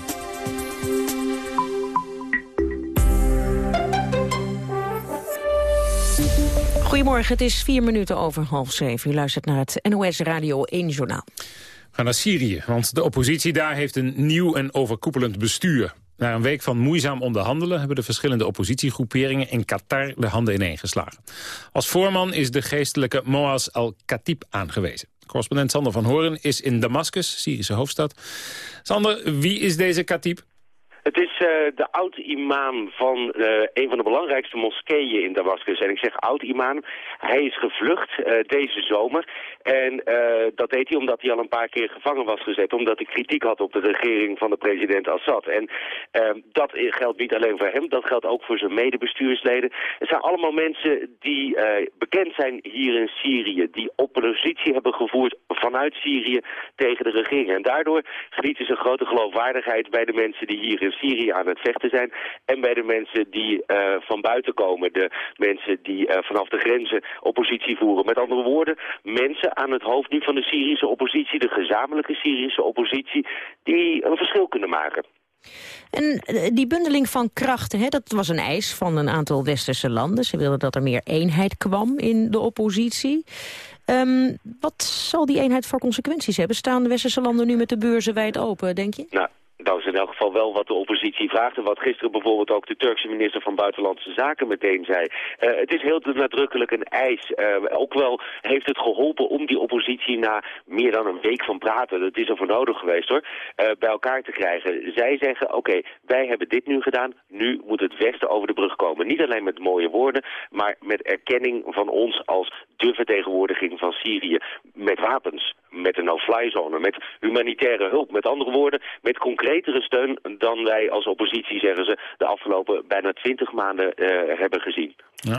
Goedemorgen, het is vier minuten over half zeven. U luistert naar het NOS Radio 1 Journaal. We gaan naar Syrië, want de oppositie daar heeft een nieuw en overkoepelend bestuur. Na een week van moeizaam onderhandelen hebben de verschillende oppositiegroeperingen in Qatar de handen ineengeslagen. Als voorman is de geestelijke Moaz al-Khatib aangewezen. Correspondent Sander van Horen is in Damascus, Syrische hoofdstad. Sander, wie is deze Katib? Het is uh, de oud-imam van uh, een van de belangrijkste moskeeën in Damascus. En ik zeg oud-imam. Hij is gevlucht uh, deze zomer. En dat deed hij omdat hij al een paar keer gevangen was gezet. Omdat hij kritiek had op de regering van de president Assad. En ehm, dat geldt niet alleen voor hem. Dat geldt ook voor zijn medebestuursleden. Het zijn allemaal mensen die bekend zijn hier in Syrië. Die oppositie hebben gevoerd vanuit Syrië tegen de regering. En daardoor genieten ze grote geloofwaardigheid bij de mensen die hier in Syrië aan het vechten zijn. En bij de mensen die uh, van buiten komen. De mensen die vanaf de grenzen oppositie voeren. Met andere woorden, mensen aan het hoofd nu van de Syrische oppositie, de gezamenlijke Syrische oppositie, die een verschil kunnen maken. En eh, die bundeling van krachten, hè, dat was een eis van een aantal westerse landen. Ze wilden dat er meer eenheid kwam in de oppositie. Um, wat zal die eenheid voor consequenties hebben? Staan de westerse landen nu met de beurzen wijd open, denk je? Nou, dat is in elk geval wel wat de oppositie vraagt. En wat gisteren bijvoorbeeld ook de Turkse minister van Buitenlandse Zaken meteen zei. Uh, het is heel nadrukkelijk een eis. Uh, ook wel heeft het geholpen om die oppositie na meer dan een week van praten, dat is er voor nodig geweest hoor, uh, bij elkaar te krijgen. Zij zeggen, oké, wij hebben dit nu gedaan, nu moet het Westen over de brug komen. Niet alleen met mooie woorden, maar met erkenning van ons als de vertegenwoordiging van Syrië. Met wapens, met een no-fly zone, met humanitaire hulp. Met andere woorden, met concrete betere steun dan wij als oppositie, zeggen ze, de afgelopen bijna twintig maanden uh, hebben gezien.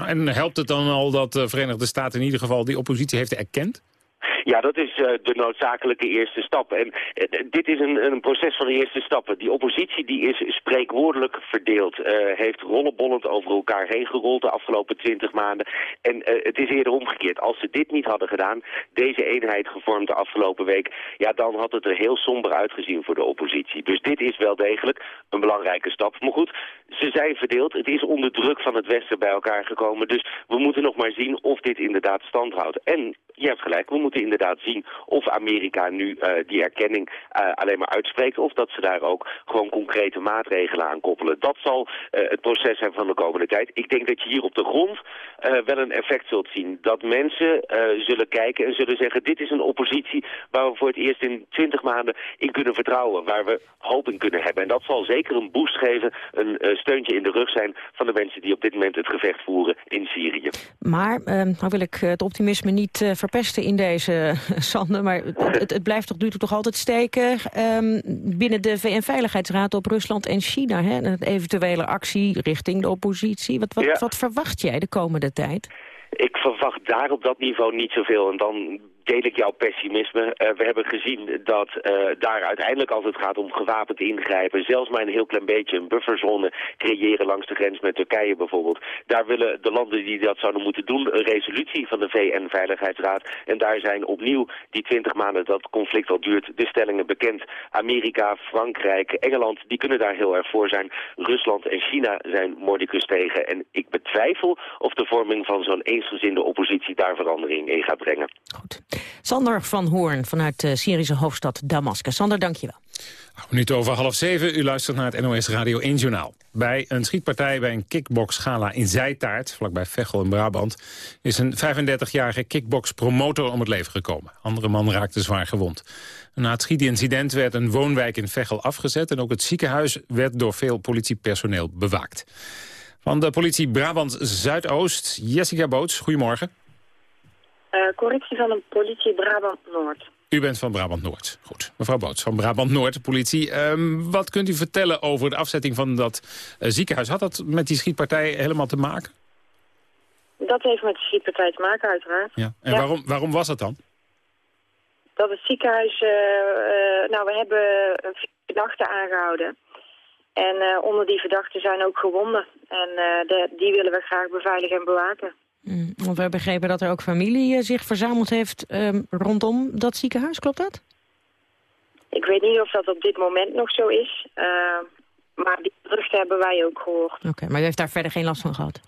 En helpt het dan al dat de Verenigde Staten in ieder geval die oppositie heeft erkend? Ja, dat is uh, de noodzakelijke eerste stap. En uh, dit is een, een, proces van de eerste stappen. Die oppositie die is spreekwoordelijk verdeeld. Uh, heeft rollenbollend over elkaar heen gerold de afgelopen twintig maanden. En het is eerder omgekeerd. Als ze dit niet hadden gedaan, deze eenheid gevormd de afgelopen week... ja, dan had het er heel somber uitgezien voor de oppositie. Dus dit is wel degelijk een belangrijke stap. Maar goed, ze zijn verdeeld. Het is onder druk van het Westen bij elkaar gekomen. Dus we moeten nog maar zien of dit inderdaad stand houdt. En je hebt gelijk, we moeten inderdaad zien of Amerika nu uh, die erkenning uh, alleen maar uitspreekt... of dat ze daar ook gewoon concrete maatregelen aan koppelen. Dat zal uh, het proces zijn van de komende tijd. Ik denk dat je hier op de grond wel een effect zult zien. Dat mensen zullen kijken en zullen zeggen... dit is een oppositie waar we voor het eerst in twintig maanden in kunnen vertrouwen. Waar we hoop in kunnen hebben. En dat zal zeker een boost geven, een steuntje in de rug zijn... van de mensen die op dit moment het gevecht voeren in Syrië. Maar, nou wil ik het optimisme niet verpesten in deze Sander, maar het, het, blijft toch nu toch altijd steken um, binnen de VN-veiligheidsraad op Rusland en China. Hè? Een eventuele actie richting de oppositie. Wat, wat, Ja. wat verwacht jij de komende tijd? Ik verwacht daar op dat niveau niet zoveel. En dan deel ik jouw pessimisme. Eh, we hebben gezien dat eh, daar uiteindelijk als het gaat om gewapend ingrijpen... zelfs maar een heel klein beetje een bufferzone creëren langs de grens met Turkije bijvoorbeeld. Daar willen de landen die dat zouden moeten doen een resolutie van de VN-veiligheidsraad. En daar zijn opnieuw die twintig maanden dat conflict al duurt de stellingen bekend. Amerika, Frankrijk, Engeland, die kunnen daar heel erg voor zijn. Rusland en China zijn mordicus tegen. En ik betwijfel of de vorming van zo'n eensgezinde oppositie daar verandering in gaat brengen. Sander van Hoorn vanuit de Syrische hoofdstad Damascus. Sander, dank je wel. Minuut over half zeven, u luistert naar het NOS Radio 1 Journaal. Bij een schietpartij bij een kickbox-gala in Zijtaart, vlakbij Veghel in Brabant... is een 35-jarige kickbox-promotor om het leven gekomen. Andere man raakte zwaar gewond. Na het schietincident werd een woonwijk in Veghel afgezet... en ook het ziekenhuis werd door veel politiepersoneel bewaakt. Van de politie Brabant Zuidoost, Jessica Boots, goedemorgen. Uh, correctie van de politie Brabant-Noord. U bent van Brabant-Noord. Goed. Mevrouw Boots van Brabant-Noord, de politie. Um, wat kunt u vertellen over de afzetting van dat uh, ziekenhuis? Had dat met die schietpartij helemaal te maken? Dat heeft met de schietpartij te maken, uiteraard. Ja. En Ja. Waarom, waarom was dat dan? Dat het ziekenhuis... eh, eh, nou, we hebben verdachten aangehouden. En eh, onder die verdachten zijn ook gewonden. En eh, de, die willen we graag beveiligen en bewaken. Mm, want we hebben begrepen dat er ook familie eh, zich verzameld heeft ehm, rondom dat ziekenhuis. Klopt dat? Ik weet niet of dat op dit moment nog zo is. eh, maar die geruchten hebben wij ook gehoord. Oké, maar u heeft daar verder geen last van gehad?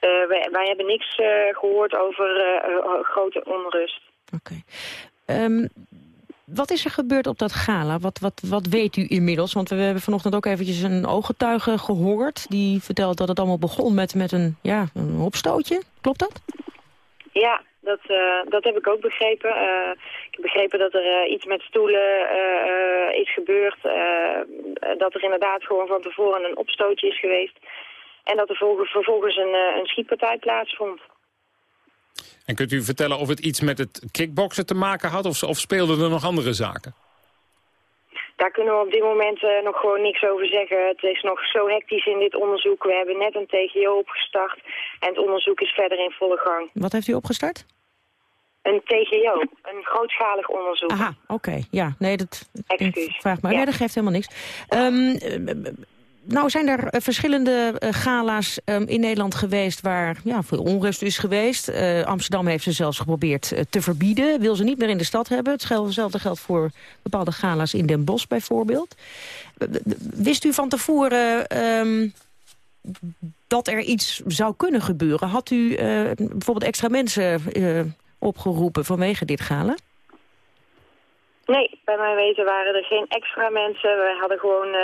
Eh, wij, wij hebben niks eh, gehoord over grote onrust. Ehm, wat is er gebeurd op dat gala? Wat, wat, wat weet u inmiddels? Want we hebben vanochtend ook eventjes een ooggetuige gehoord. Die vertelt dat het allemaal begon met, met een, ja, een opstootje. Klopt dat? Ja, dat, uh, dat heb ik ook begrepen. Uh, ik heb begrepen dat er uh, iets met stoelen is gebeurd. dat er inderdaad gewoon van tevoren een opstootje is geweest. En dat er vervolgens een, een schietpartij plaatsvond. En kunt u vertellen of het iets met het kickboksen te maken had... of, of speelden er nog andere zaken? Daar kunnen we op dit moment uh, nog gewoon niks over zeggen. Het is nog zo hectisch in dit onderzoek. We hebben net een TGO opgestart en het onderzoek is verder in volle gang. Wat heeft u opgestart? Een TGO, een grootschalig onderzoek. Aha, oké. Ja, nee, dat Excuus. vraag maar. Ja. Nee, dat geeft helemaal niks. Um, nou zijn er uh, verschillende uh, gala's um, in Nederland geweest waar ja, veel onrust is geweest. Uh, Amsterdam heeft ze zelfs geprobeerd te verbieden. Wil ze niet meer in de stad hebben. Hetzelfde geldt voor bepaalde gala's in Den Bosch bijvoorbeeld. Wist u van tevoren um, dat er iets zou kunnen gebeuren? Had u bijvoorbeeld extra mensen opgeroepen vanwege dit gala? Nee, bij mijn weten waren er geen extra mensen. We hadden gewoon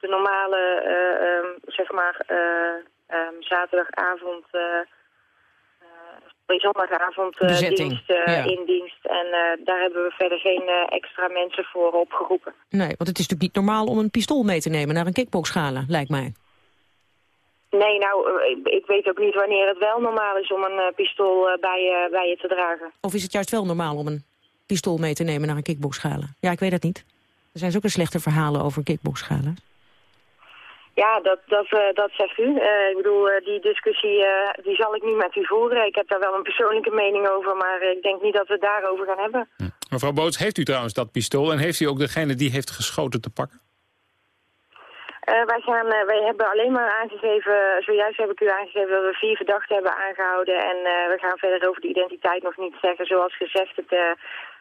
de normale, um, zeg maar, uh, um, zaterdagavond, uh, zondagavond dienst ja. in dienst. En daar hebben we verder geen extra mensen voor opgeroepen. Nee, want het is natuurlijk niet normaal om een pistool mee te nemen naar een kickboxgala, lijkt mij. Nee, nou, ik, weet ook niet wanneer het wel normaal is om een pistool bij, je, bij je te dragen. Of is het juist wel normaal om een pistool mee te nemen naar een kickboxgala? Ja, ik weet dat niet. Er zijn zulke slechte verhalen over kickboxgala. Ja, dat, dat, uh, dat zegt u. Uh, ik bedoel, uh, die discussie die zal ik niet met u voeren. Ik heb daar wel een persoonlijke mening over, maar ik denk niet dat we het daarover gaan hebben. Hm. Mevrouw Boots, heeft u trouwens dat pistool en heeft u ook degene die heeft geschoten te pakken? wij, gaan, wij hebben alleen maar aangegeven, zojuist heb ik u aangegeven dat we vier verdachten hebben aangehouden. En we gaan verder over de identiteit nog niet zeggen. Zoals gezegd, het,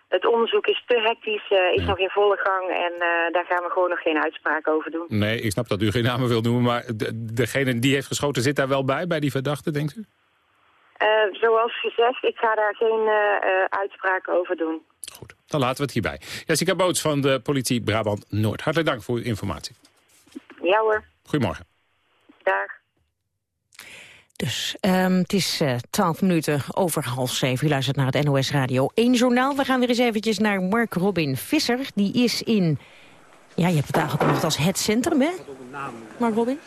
het onderzoek is te hectisch, uh, is nog in volle gang en uh, daar gaan we gewoon nog geen uitspraak over doen. Nee, ik snap dat u geen namen wil noemen, maar de, degene die heeft geschoten zit daar wel bij, bij die verdachte, denkt u? Uh, zoals gezegd, ik ga daar geen uitspraak over doen. Goed, dan laten we het hierbij. Jessica Boots van de politie Brabant-Noord. Hartelijk dank voor uw informatie. Ja hoor. Goedemorgen. Dag. Dus um, het is uh, twaalf minuten over half zeven. U luistert naar het NOS Radio 1 journaal. We gaan weer eens eventjes naar Mark Robin Visser. Die is in, ja, je hebt het aangekondigd als het centrum, hè? Mark Robin?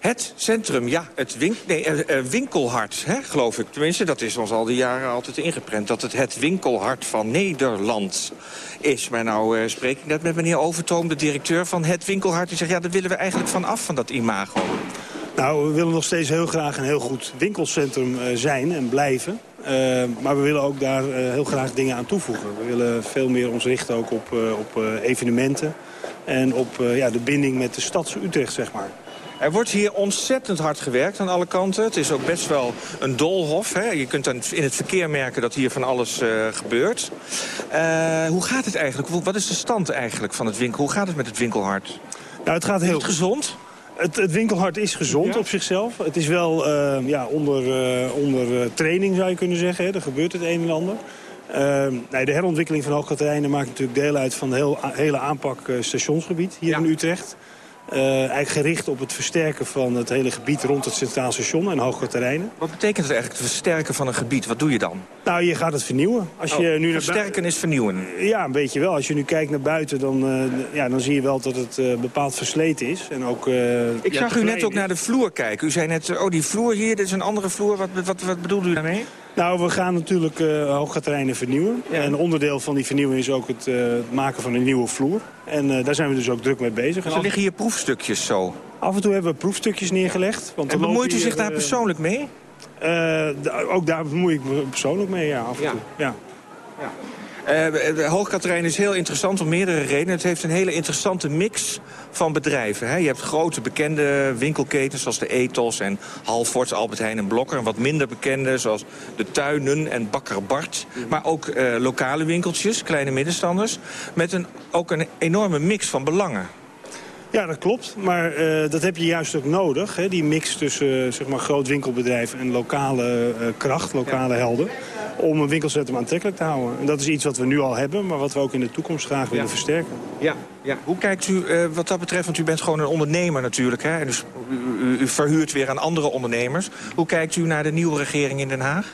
Het centrum, ja, het nee, uh, winkelhart, hè, geloof ik. Tenminste, dat is ons al die jaren altijd ingeprent. Dat het het winkelhart van Nederland is. Maar nou uh, spreek ik net met meneer Overtoom, de directeur van het winkelhart. Die zegt, ja, daar willen we eigenlijk van af, van dat imago. Nou, we willen nog steeds heel graag een heel goed winkelcentrum uh, zijn en blijven. Uh, maar we willen ook daar uh, heel graag dingen aan toevoegen. We willen veel meer ons richten ook op, op evenementen. En op ja, de binding met de stad Utrecht, zeg maar. Er wordt hier ontzettend hard gewerkt aan alle kanten. Het is ook best wel een doolhof. Hè? Je kunt dan in het verkeer merken dat hier van alles gebeurt. hoe gaat het eigenlijk? Wat is de stand eigenlijk van het winkel? Hoe gaat het met het winkelhart? Nou, het gaat heel... Het gezond? Het, het, winkelhart is gezond op zichzelf. Het is wel uh, ja, onder, uh, onder uh, training, zou je kunnen zeggen. Hè. Er gebeurt het een en ander. nee, de herontwikkeling van Hoogkaterijnen maakt natuurlijk deel uit van de heel, hele aanpak stationsgebied hier ja. in Utrecht. Uh, eigenlijk gericht op het versterken van het hele gebied rond het Centraal Station en hogere terreinen. Wat betekent het eigenlijk, het versterken van een gebied? Wat doe je dan? Nou, je gaat het vernieuwen. Als oh, je nu versterken is vernieuwen? Ja, een beetje wel. Als je nu kijkt naar buiten, dan, uh, ja, dan zie je wel dat het uh, bepaald versleten is. En ook, Ik ja, zag u net ook naar de vloer kijken. U zei net, oh die vloer hier, dit is een andere vloer. Wat, wat, wat bedoelde u daarmee? Nou, we gaan natuurlijk uh, hooggaterreinen vernieuwen. Ja. En onderdeel van die vernieuwing is ook het, uh, het maken van een nieuwe vloer. En uh, daar zijn we dus ook druk mee bezig. Dus er liggen hier proefstukjes zo? Af en toe hebben we proefstukjes neergelegd. Want en bemoeit u zich daar persoonlijk mee? ook daar bemoei ik me persoonlijk mee, ja, af en ja. toe. Ja. ja. Uh, Hoogkaterijn is heel interessant om meerdere redenen. Het heeft een hele interessante mix van bedrijven. Hè. Je hebt grote bekende winkelketens zoals de Ethos en Halfords, Albert Heijn en Blokker. En wat minder bekende zoals de Tuinen en Bakker Bart. Mhm. Maar ook uh, lokale winkeltjes, kleine middenstanders. Met een, ook een enorme mix van belangen. Ja, dat klopt. Maar uh, dat heb je juist ook nodig. Hè? Die mix tussen uh, zeg maar, groot winkelbedrijf en lokale uh, kracht, lokale ja. helden om een winkelcentrum aantrekkelijk te houden. En dat is iets wat we nu al hebben, maar wat we ook in de toekomst graag willen versterken. Ja, ja. Hoe kijkt u uh, wat dat betreft, want u bent gewoon een ondernemer natuurlijk, hè? En dus u, u, u verhuurt weer aan andere ondernemers. Hoe kijkt u naar de nieuwe regering in Den Haag?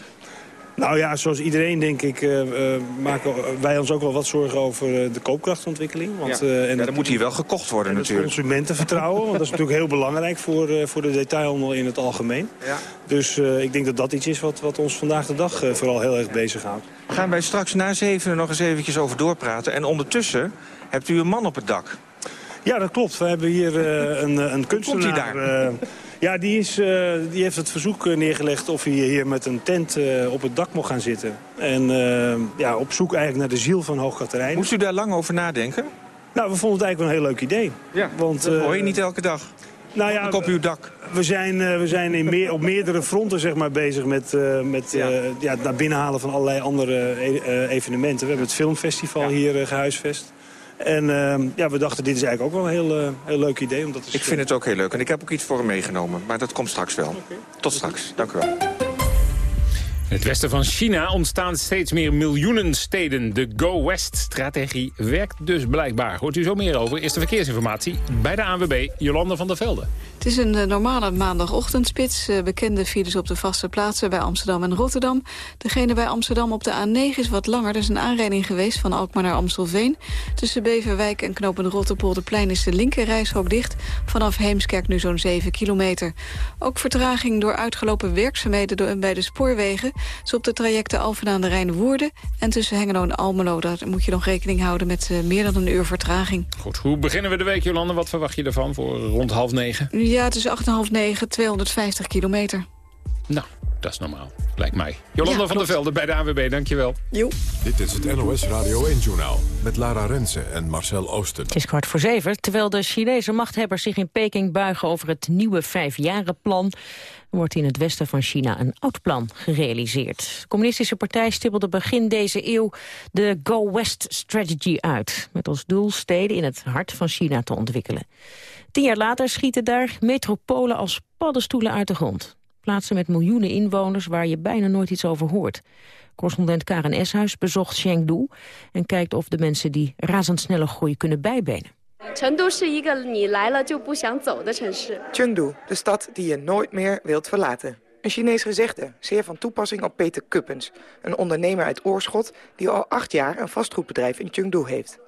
Nou ja, zoals iedereen denk ik uh, uh, maken wij ons ook wel wat zorgen over uh, de koopkrachtontwikkeling. Want, ja. en ja, dan moet hier wel gekocht worden en natuurlijk. Het consumentenvertrouwen, want dat is natuurlijk heel belangrijk voor, voor de detailhandel in het algemeen. Ja. Dus ik denk dat dat iets is wat, wat ons vandaag de dag vooral heel erg bezighoudt. Gaan wij straks na zeven nog eens eventjes over doorpraten. En ondertussen hebt u een man op het dak. Ja, dat klopt. We hebben hier een, een kunstenaar... Komt hij daar? Ja, die, is, uh, die heeft het verzoek neergelegd of hij hier met een tent uh, op het dak mocht gaan zitten. En uh, ja, op zoek eigenlijk naar de ziel van Hoog Katerijnen. Moest u daar lang over nadenken? Nou, we vonden het eigenlijk wel een heel leuk idee. Ja, Want, dat hoor je niet elke dag. Nou ja, op uw dak. We zijn, we zijn in meer, op meerdere fronten zeg maar, bezig met, met ja. ja, het naar binnen halen van allerlei andere e evenementen. We hebben het filmfestival ja. hier gehuisvest. En uh, ja, we dachten, dit is eigenlijk ook wel een heel, uh, heel leuk idee. Omdat het ik vind het ook heel leuk. En ik heb ook iets voor hem meegenomen. Maar dat komt straks wel. Okay. Tot straks. Dank u wel. In het westen van China ontstaan steeds meer miljoenen steden. De Go West-strategie werkt dus blijkbaar. Hoort u zo meer over. Eerste verkeersinformatie bij de ANWB, Jolanda van der Velde. Het is een normale maandagochtendspits. Bekende files op de vaste plaatsen bij Amsterdam en Rotterdam. Degene bij Amsterdam op de A9 is wat langer. Er is een aanrijding geweest van Alkmaar naar Amstelveen. Tussen Beverwijk en knopen Rotterpolderplein is de linkerrijstrook dicht. Vanaf Heemskerk nu zo'n 7 kilometer. Ook vertraging door uitgelopen werkzaamheden bij de spoorwegen. Zo op de trajecten Alphen aan de Rijn-Woerden. En tussen Hengelo en Almelo, daar moet je nog rekening houden met uh, meer dan een uur vertraging. Goed, hoe beginnen we de week, Jolande? Wat verwacht je ervan voor rond half negen? Ja, het is 8,5, 9, 250 kilometer. Nou, dat is normaal, lijkt mij. Jolanda ja, van der Velde bij de AWB, dankjewel. Jo. Dit is het NOS Radio 1-journaal met Lara Rensen en Marcel Oosten. Het is kwart voor zeven, terwijl de Chinese machthebbers zich in Peking buigen over het nieuwe vijfjarenplan wordt in het westen van China een oud plan gerealiseerd. De communistische partij stippelde begin deze eeuw de Go West Strategy uit. Met als doel steden in het hart van China te ontwikkelen. Tien jaar later schieten daar metropolen als paddenstoelen uit de grond. Plaatsen met miljoenen inwoners waar je bijna nooit iets over hoort. Correspondent Karen Eshuis bezocht Chengdu en kijkt of de mensen die razendsnelle groei kunnen bijbenen. Chengdu, de stad die je nooit meer wilt verlaten. Een Chinees gezegde, zeer van toepassing op Peter Kuppens. Een ondernemer uit Oorschot die al acht jaar een vastgoedbedrijf in Chengdu heeft.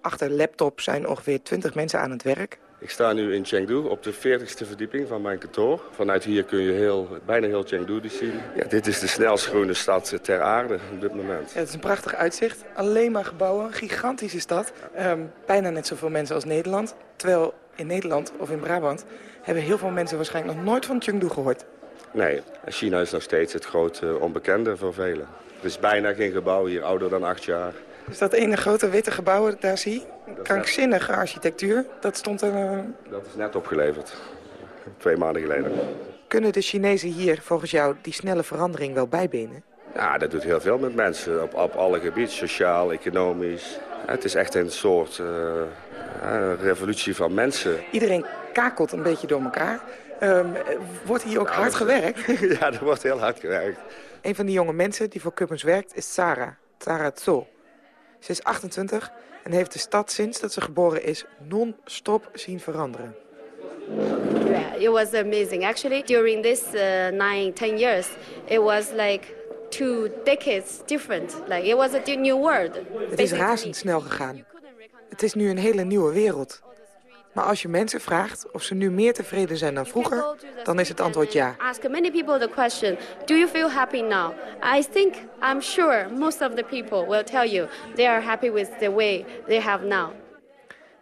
Achter laptop zijn ongeveer 20 mensen aan het werk. Ik sta nu in Chengdu op de 40ste verdieping van mijn kantoor. Vanuit hier kun je heel, bijna heel Chengdu dus zien. Ja, dit is de snelst groeiende stad ter aarde op dit moment. Ja, het is een prachtig uitzicht. Alleen maar gebouwen, gigantische stad. Um, bijna net zoveel mensen als Nederland. Terwijl in Nederland of in Brabant hebben heel veel mensen waarschijnlijk nog nooit van Chengdu gehoord. Nee, China is nog steeds het grote onbekende voor velen. Er is bijna geen gebouw hier ouder dan acht jaar. Dus dat ene grote witte gebouw, daar zie? Krankzinnige architectuur, dat stond er... Uh... Dat is net opgeleverd, twee maanden geleden. Kunnen de Chinezen hier volgens jou die snelle verandering wel bijbenen? Ja, dat doet heel veel met mensen, op, op alle gebieden, sociaal, economisch. Het is echt een soort uh, revolutie van mensen. Iedereen kakelt een beetje door elkaar. Um, wordt hier ook nou, hard gewerkt? ja, er wordt heel hard gewerkt. Een van die jonge mensen die voor Kuppens werkt is Sarah, Sarah Tso. Ze is 28 en heeft de stad sinds dat ze geboren is non-stop zien veranderen. Yeah, it was amazing. Actually, during this uh, nine, ten years, it was like two decades different. Like it was a new world. Het is razendsnel gegaan. Het is nu een hele nieuwe wereld. Maar als je mensen vraagt of ze nu meer tevreden zijn dan vroeger, dan is het antwoord ja. Ask many people the question, do you feel happy now? I think, I'm sure most of the people will tell you they are happy with the way they have now.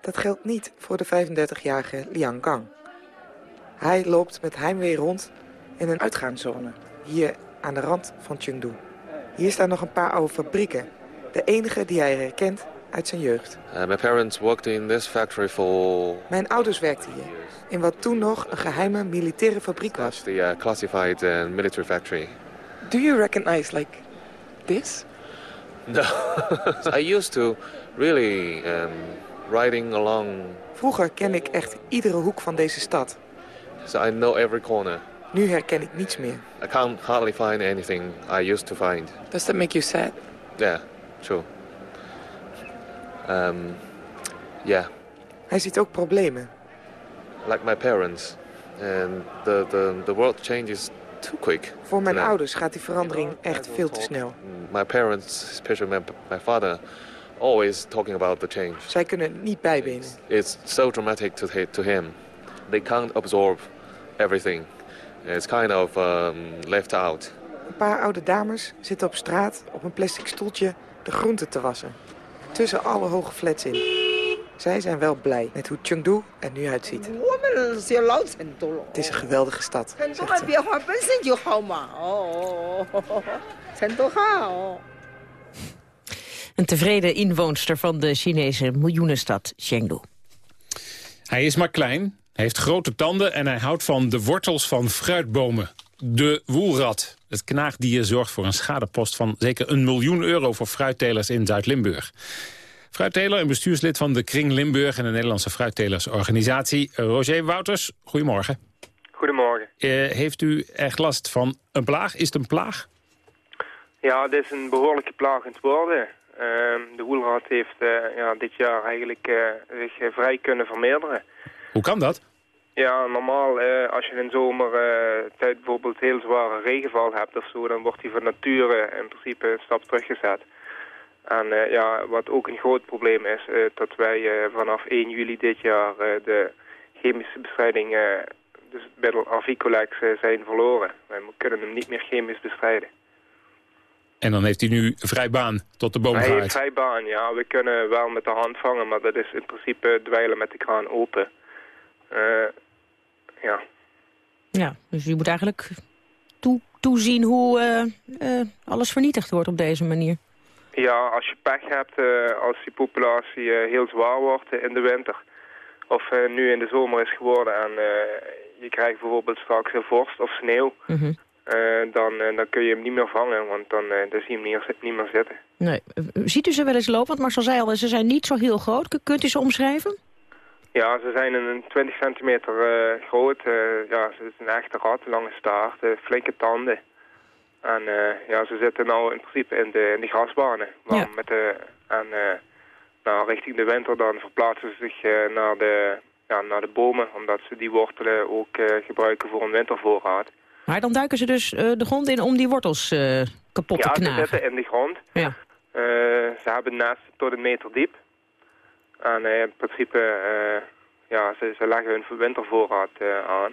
Dat geldt niet voor de 35-jarige Liang Gang. Hij loopt met heimwee rond in een uitgaanszone, hier aan de rand van Chengdu. Hier staan nog een paar oude fabrieken. De enige die hij herkent uit zijn jeugd. Uh, my parents worked in this factory for... Mijn ouders werkten hier, in wat toen nog een geheime militaire fabriek was. The uh, classified uh, military factory. Do you recognize like this? No. I used to really um, riding along. Vroeger ken ik echt iedere hoek van deze stad. So I know every corner. Nu herken ik niets meer. I can't hardly find anything I used to find. Does that make you sad? Yeah, true. Um, yeah. Hij ziet ook problemen. Like my parents. And the, the, the world changes too quick. Voor mijn ouders gaat die verandering echt veel te snel. My parents, especially my, my father, always talking about the change. Zij kunnen niet bijbenen. It's so dramatic to, to him. They can't absorb everything. It's kind of um, left out. Een paar oude dames zitten op straat op een plastic stoeltje de groenten te wassen tussen alle hoge flats in. Zij zijn wel blij met hoe Chengdu er nu uitziet. Het is een geweldige stad. Een tevreden inwoonster van de Chinese miljoenenstad Chengdu. Hij is maar klein, heeft grote tanden en hij houdt van de wortels van fruitbomen. De woelrat. Het knaagdier zorgt voor een schadepost van zeker een miljoen euro voor fruittelers in Zuid-Limburg. Fruitteler en bestuurslid van de Kring Limburg en de Nederlandse Fruittelersorganisatie. Roger Wouters, goedemorgen. Goedemorgen. Eh, heeft u echt last van een plaag? Is het een plaag? Ja, dit is een behoorlijke plaag aan het worden. Ehm, de woelraad heeft eh, ja, dit jaar eigenlijk eh, zich vrij kunnen vermeerderen. Hoe kan dat? Ja, normaal eh, als je in zomertijd bijvoorbeeld heel zware regenval hebt of zo, dan wordt hij van nature in principe een stap teruggezet. En eh, ja, wat ook een groot probleem is, eh, dat wij eh, vanaf 1 juli dit jaar eh, de chemische bestrijding, eh, dus het middel Avicolex, eh, zijn verloren. Wij kunnen hem niet meer chemisch bestrijden. En dan heeft hij nu vrij baan tot de boom Hij heeft gaat. vrij baan, ja. We kunnen wel met de hand vangen, maar dat is in principe dweilen met de kraan open. Eh, ja. Ja, dus u moet eigenlijk toe, toezien hoe eh, eh, alles vernietigd wordt op deze manier. ja, als je pech hebt, als die populatie heel zwaar wordt in de winter... of nu in de zomer is geworden en je krijgt bijvoorbeeld straks een vorst of sneeuw... Mhm. dan, dan kun je hem niet meer vangen, want dan, dan zie je hem niet, niet meer zitten. Nee. Ziet u ze wel eens lopen? Want Marcel zei al, ze zijn niet zo heel groot. Kunt u ze omschrijven? Ja, ze zijn een 20 centimeter eh, groot. eh, ja, ze is een echte rat, lange staart, eh, flinke tanden. En ja, ze zitten nou in principe in de, in de grasbanen. Maar met de, en nou, richting de winter dan verplaatsen ze zich naar, de, ja, naar de bomen. Omdat ze die wortelen ook gebruiken voor een wintervoorraad. Maar dan duiken ze dus de grond in om die wortels kapot ja, te ze knagen. zitten in de grond. Ja. Ze hebben nest tot een meter diep. En eh, in principe, eh, ja, ze, ze leggen hun wintervoorraad eh, aan.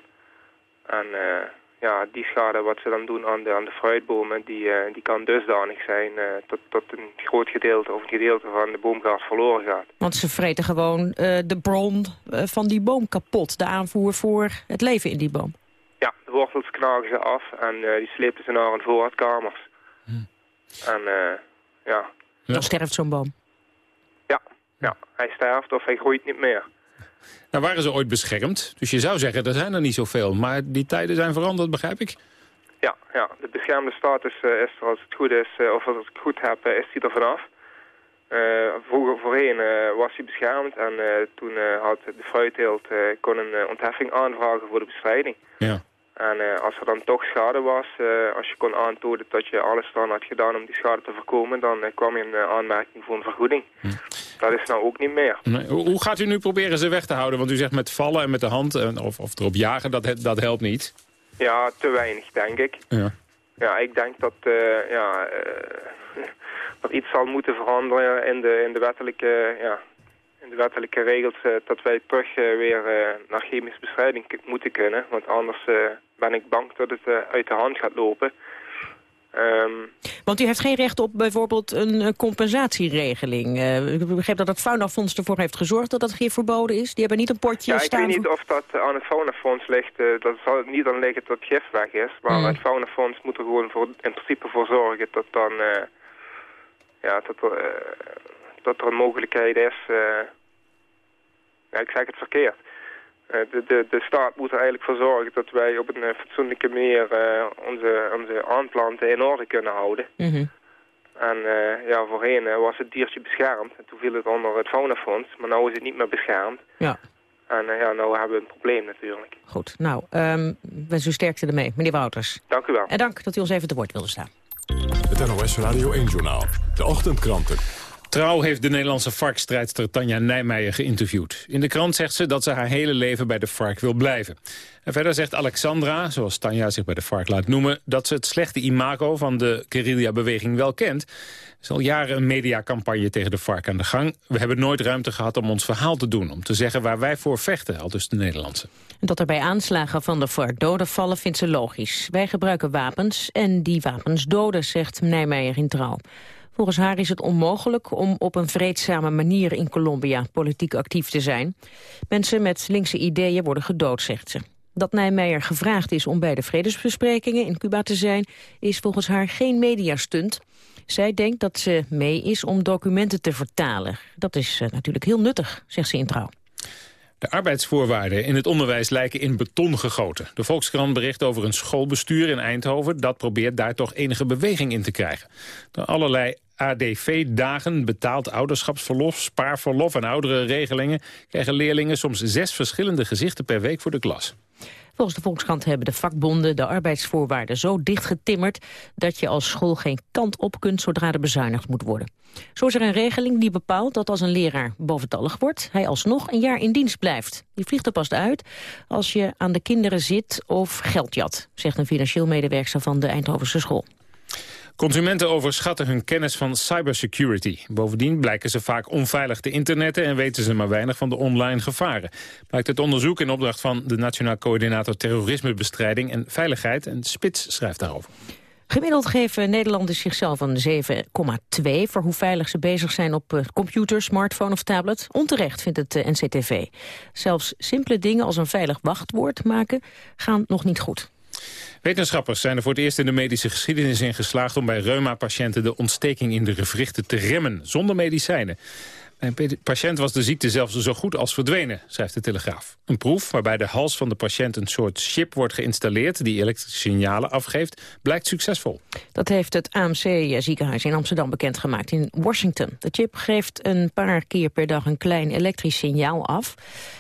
En eh, ja, die schade wat ze dan doen aan de, aan de fruitbomen, die, eh, die kan dusdanig zijn eh, tot, tot een groot gedeelte of een gedeelte van de boomgaard verloren gaat. Want ze vreten gewoon eh, de bron van die boom kapot. De aanvoer voor het leven in die boom. Ja, de wortels knagen ze af en eh, die slepen ze naar hun voorraadkamers. En eh, ja, Dan sterft zo'n boom. Ja, hij sterft of hij groeit niet meer. Nou waren ze ooit beschermd, dus je zou zeggen, er zijn er niet zoveel. Maar die tijden zijn veranderd, begrijp ik. Ja, ja, de beschermde status eh, is er als het goed is, eh, of als ik het goed heb, eh, is die er vanaf. Eh, vroeger voorheen eh, was hij beschermd en eh, toen eh, had de fruitteelt eh, kon een eh, ontheffing aanvragen voor de bestrijding. Ja. En eh, als er dan toch schade was, eh, als je kon aantonen dat je alles dan had gedaan om die schade te voorkomen, dan eh, kwam je een eh, aanmerking voor een vergoeding. Dat is nou ook niet meer. Nee, hoe gaat u nu proberen ze weg te houden? Want u zegt met vallen en met de hand, of, of erop jagen, dat, dat helpt niet. Ja, te weinig, denk ik. Ja. Ja, ik denk dat, eh, ja, eh, dat iets zal moeten veranderen in de, in de, wettelijke, ja, in de wettelijke regels. eh, dat wij terug weer naar chemische bestrijding moeten kunnen. Want anders ben ik bang dat het uit de hand gaat lopen. Ehm, Want u heeft geen recht op bijvoorbeeld een eh, compensatieregeling. Eh, ik begreep dat het Faunafonds ervoor heeft gezorgd dat dat hier verboden is. Die hebben niet een potje ja, ik staan. weet niet of dat aan het faunafonds ligt. eh, dat zal het niet aan liggen dat het gif weg is. Maar Mm. het faunafonds moet er gewoon voor, in principe voor zorgen dat dan... ja, dat er, dat er een mogelijkheid is... ja, ik zeg het verkeerd. Eh, de, de, de staat moet er eigenlijk voor zorgen dat wij op een eh, fatsoenlijke manier eh, onze, onze aanplanten in orde kunnen houden. Mhm. En eh, ja, voorheen was het diertje beschermd. En toen viel het onder het faunafonds. Maar nu is het niet meer beschermd. Ja. En eh, ja, nou hebben we een probleem natuurlijk. Goed, nou, ehm wens u sterkte ermee, meneer Wouters. Dank u wel. En dank dat u ons even te woord wilde staan. Het NOS Radio 1-journaal. De ochtendkranten. Trouw heeft de Nederlandse varkstrijdster Tanja Nijmeijer geïnterviewd. In de krant zegt ze dat ze haar hele leven bij de vark wil blijven. En verder zegt Alexandra, zoals Tanja zich bij de vark laat noemen... dat ze het slechte imago van de guerrilla-beweging wel kent. Er is al jaren een mediacampagne tegen de vark aan de gang. We hebben nooit ruimte gehad om ons verhaal te doen... om te zeggen waar wij voor vechten, al dus de Nederlandse. Dat er bij aanslagen van de vark doden vallen vindt ze logisch. Wij gebruiken wapens en die wapens doden, zegt Nijmeijer in Trouw. Volgens haar is het onmogelijk om op een vreedzame manier in Colombia politiek actief te zijn. Mensen met linkse ideeën worden gedood, zegt ze. Dat Nijmeijer gevraagd is om bij de vredesbesprekingen in Cuba te zijn... is volgens haar geen mediastunt. Zij denkt dat ze mee is om documenten te vertalen. Dat is uh, natuurlijk heel nuttig, zegt ze in Trouw. De arbeidsvoorwaarden in het onderwijs lijken in beton gegoten. De Volkskrant bericht over een schoolbestuur in Eindhoven... dat probeert daar toch enige beweging in te krijgen. Door allerlei ADV-dagen, betaald ouderschapsverlof, spaarverlof en oudere regelingen... krijgen leerlingen soms zes verschillende gezichten per week voor de klas. Volgens de Volkskrant hebben de vakbonden de arbeidsvoorwaarden zo dichtgetimmerd... dat je als school geen kant op kunt zodra er bezuinigd moet worden. Zo is er een regeling die bepaalt dat als een leraar boventallig wordt... hij alsnog een jaar in dienst blijft. Die vliegt er pas uit als je aan de kinderen zit of geld jat... zegt een financieel medewerker van de Eindhovense school. Consumenten overschatten hun kennis van cybersecurity. Bovendien blijken ze vaak onveilig te internetten... en weten ze maar weinig van de online gevaren. Blijkt het onderzoek in opdracht van de Nationaal Coördinator Terrorismebestrijding en Veiligheid. En Spits schrijft daarover. Gemiddeld geven Nederlanders zichzelf een 7,2 voor hoe veilig ze bezig zijn op eh, computer, smartphone of tablet. Onterecht vindt het eh, NCTV. Zelfs simpele dingen als een veilig wachtwoord maken gaan nog niet goed. Wetenschappers zijn er voor het eerst in de medische geschiedenis in geslaagd... om bij reuma-patiënten de ontsteking in de gewrichten te remmen, zonder medicijnen. Een patiënt was de ziekte zelfs zo goed als verdwenen, schrijft de Telegraaf. Een proef waarbij de hals van de patiënt een soort chip wordt geïnstalleerd... die elektrische signalen afgeeft, blijkt succesvol. Dat heeft het AMC-ziekenhuis in Amsterdam bekendgemaakt in Washington. De chip geeft een paar keer per dag een klein elektrisch signaal af.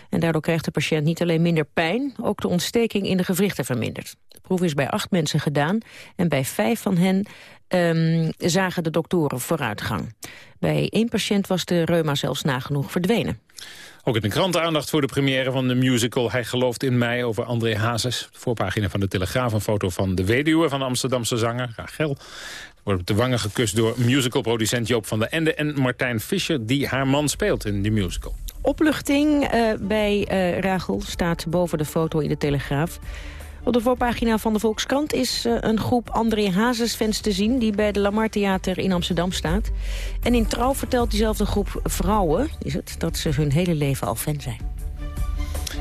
En daardoor krijgt de patiënt niet alleen minder pijn... ook de ontsteking in de gewrichten vermindert. De proef is bij acht mensen gedaan en bij vijf van hen um, zagen de doktoren vooruitgang. Bij één patiënt was de reuma zelfs nagenoeg verdwenen. Ook in de krant aandacht voor de première van de musical Hij gelooft in mij over André Hazes. voorpagina van de Telegraaf een foto van de weduwe van de Amsterdamse zanger, Rachel. Wordt op de wangen gekust door musicalproducent Joop van der Ende... en Martijn Fischer, die haar man speelt in die musical. Opluchting uh, bij uh, Rachel staat boven de foto in de Telegraaf. Op de voorpagina van de Volkskrant is uh, een groep André Hazes-fans te zien... die bij de Lamar Theater in Amsterdam staat. En in Trouw vertelt diezelfde groep vrouwen is het, dat ze hun hele leven al fan zijn.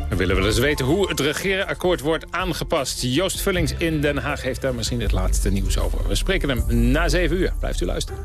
We willen wel eens weten hoe het regeerakkoord wordt aangepast. Joost Vullings in Den Haag heeft daar misschien het laatste nieuws over. We spreken hem na 7 uur. Blijft u luisteren.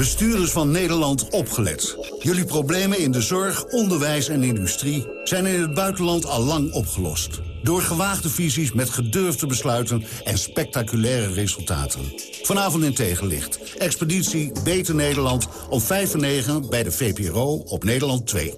Bestuurders van Nederland opgelet. Jullie problemen in de zorg, onderwijs en industrie zijn in het buitenland al lang opgelost. Door gewaagde visies met gedurfde besluiten en spectaculaire resultaten. Vanavond in tegenlicht. Expeditie Beter Nederland om 5 en 9 bij de VPRO op Nederland 2.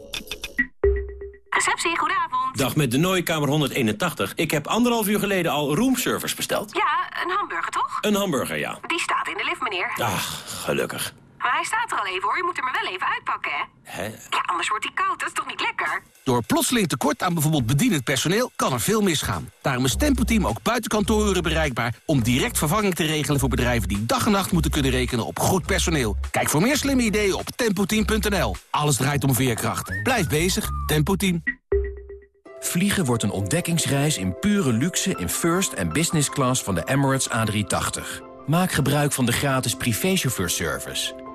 Receptie, goedenavond. Dag, met de Nooikamer 181. Ik heb anderhalf uur geleden al roomservice besteld. Ja, een hamburger toch? Een hamburger, ja. Die staat in de lift, meneer. Ach, gelukkig. Maar hij staat er al even hoor, je moet hem er wel even uitpakken hè. Hè? Ja, anders wordt hij koud, dat is toch niet lekker? Door plotseling tekort aan bijvoorbeeld bedienend personeel kan er veel misgaan. Daarom is Tempo Team ook buiten kantooruren bereikbaar... om direct vervanging te regelen voor bedrijven die dag en nacht moeten kunnen rekenen op goed personeel. Kijk voor meer slimme ideeën op tempoteam.nl. Alles draait om veerkracht. Blijf bezig, Tempo Team. Vliegen wordt een ontdekkingsreis in pure luxe in first en business class van de Emirates A380. Maak gebruik van de gratis privéchauffeurservice.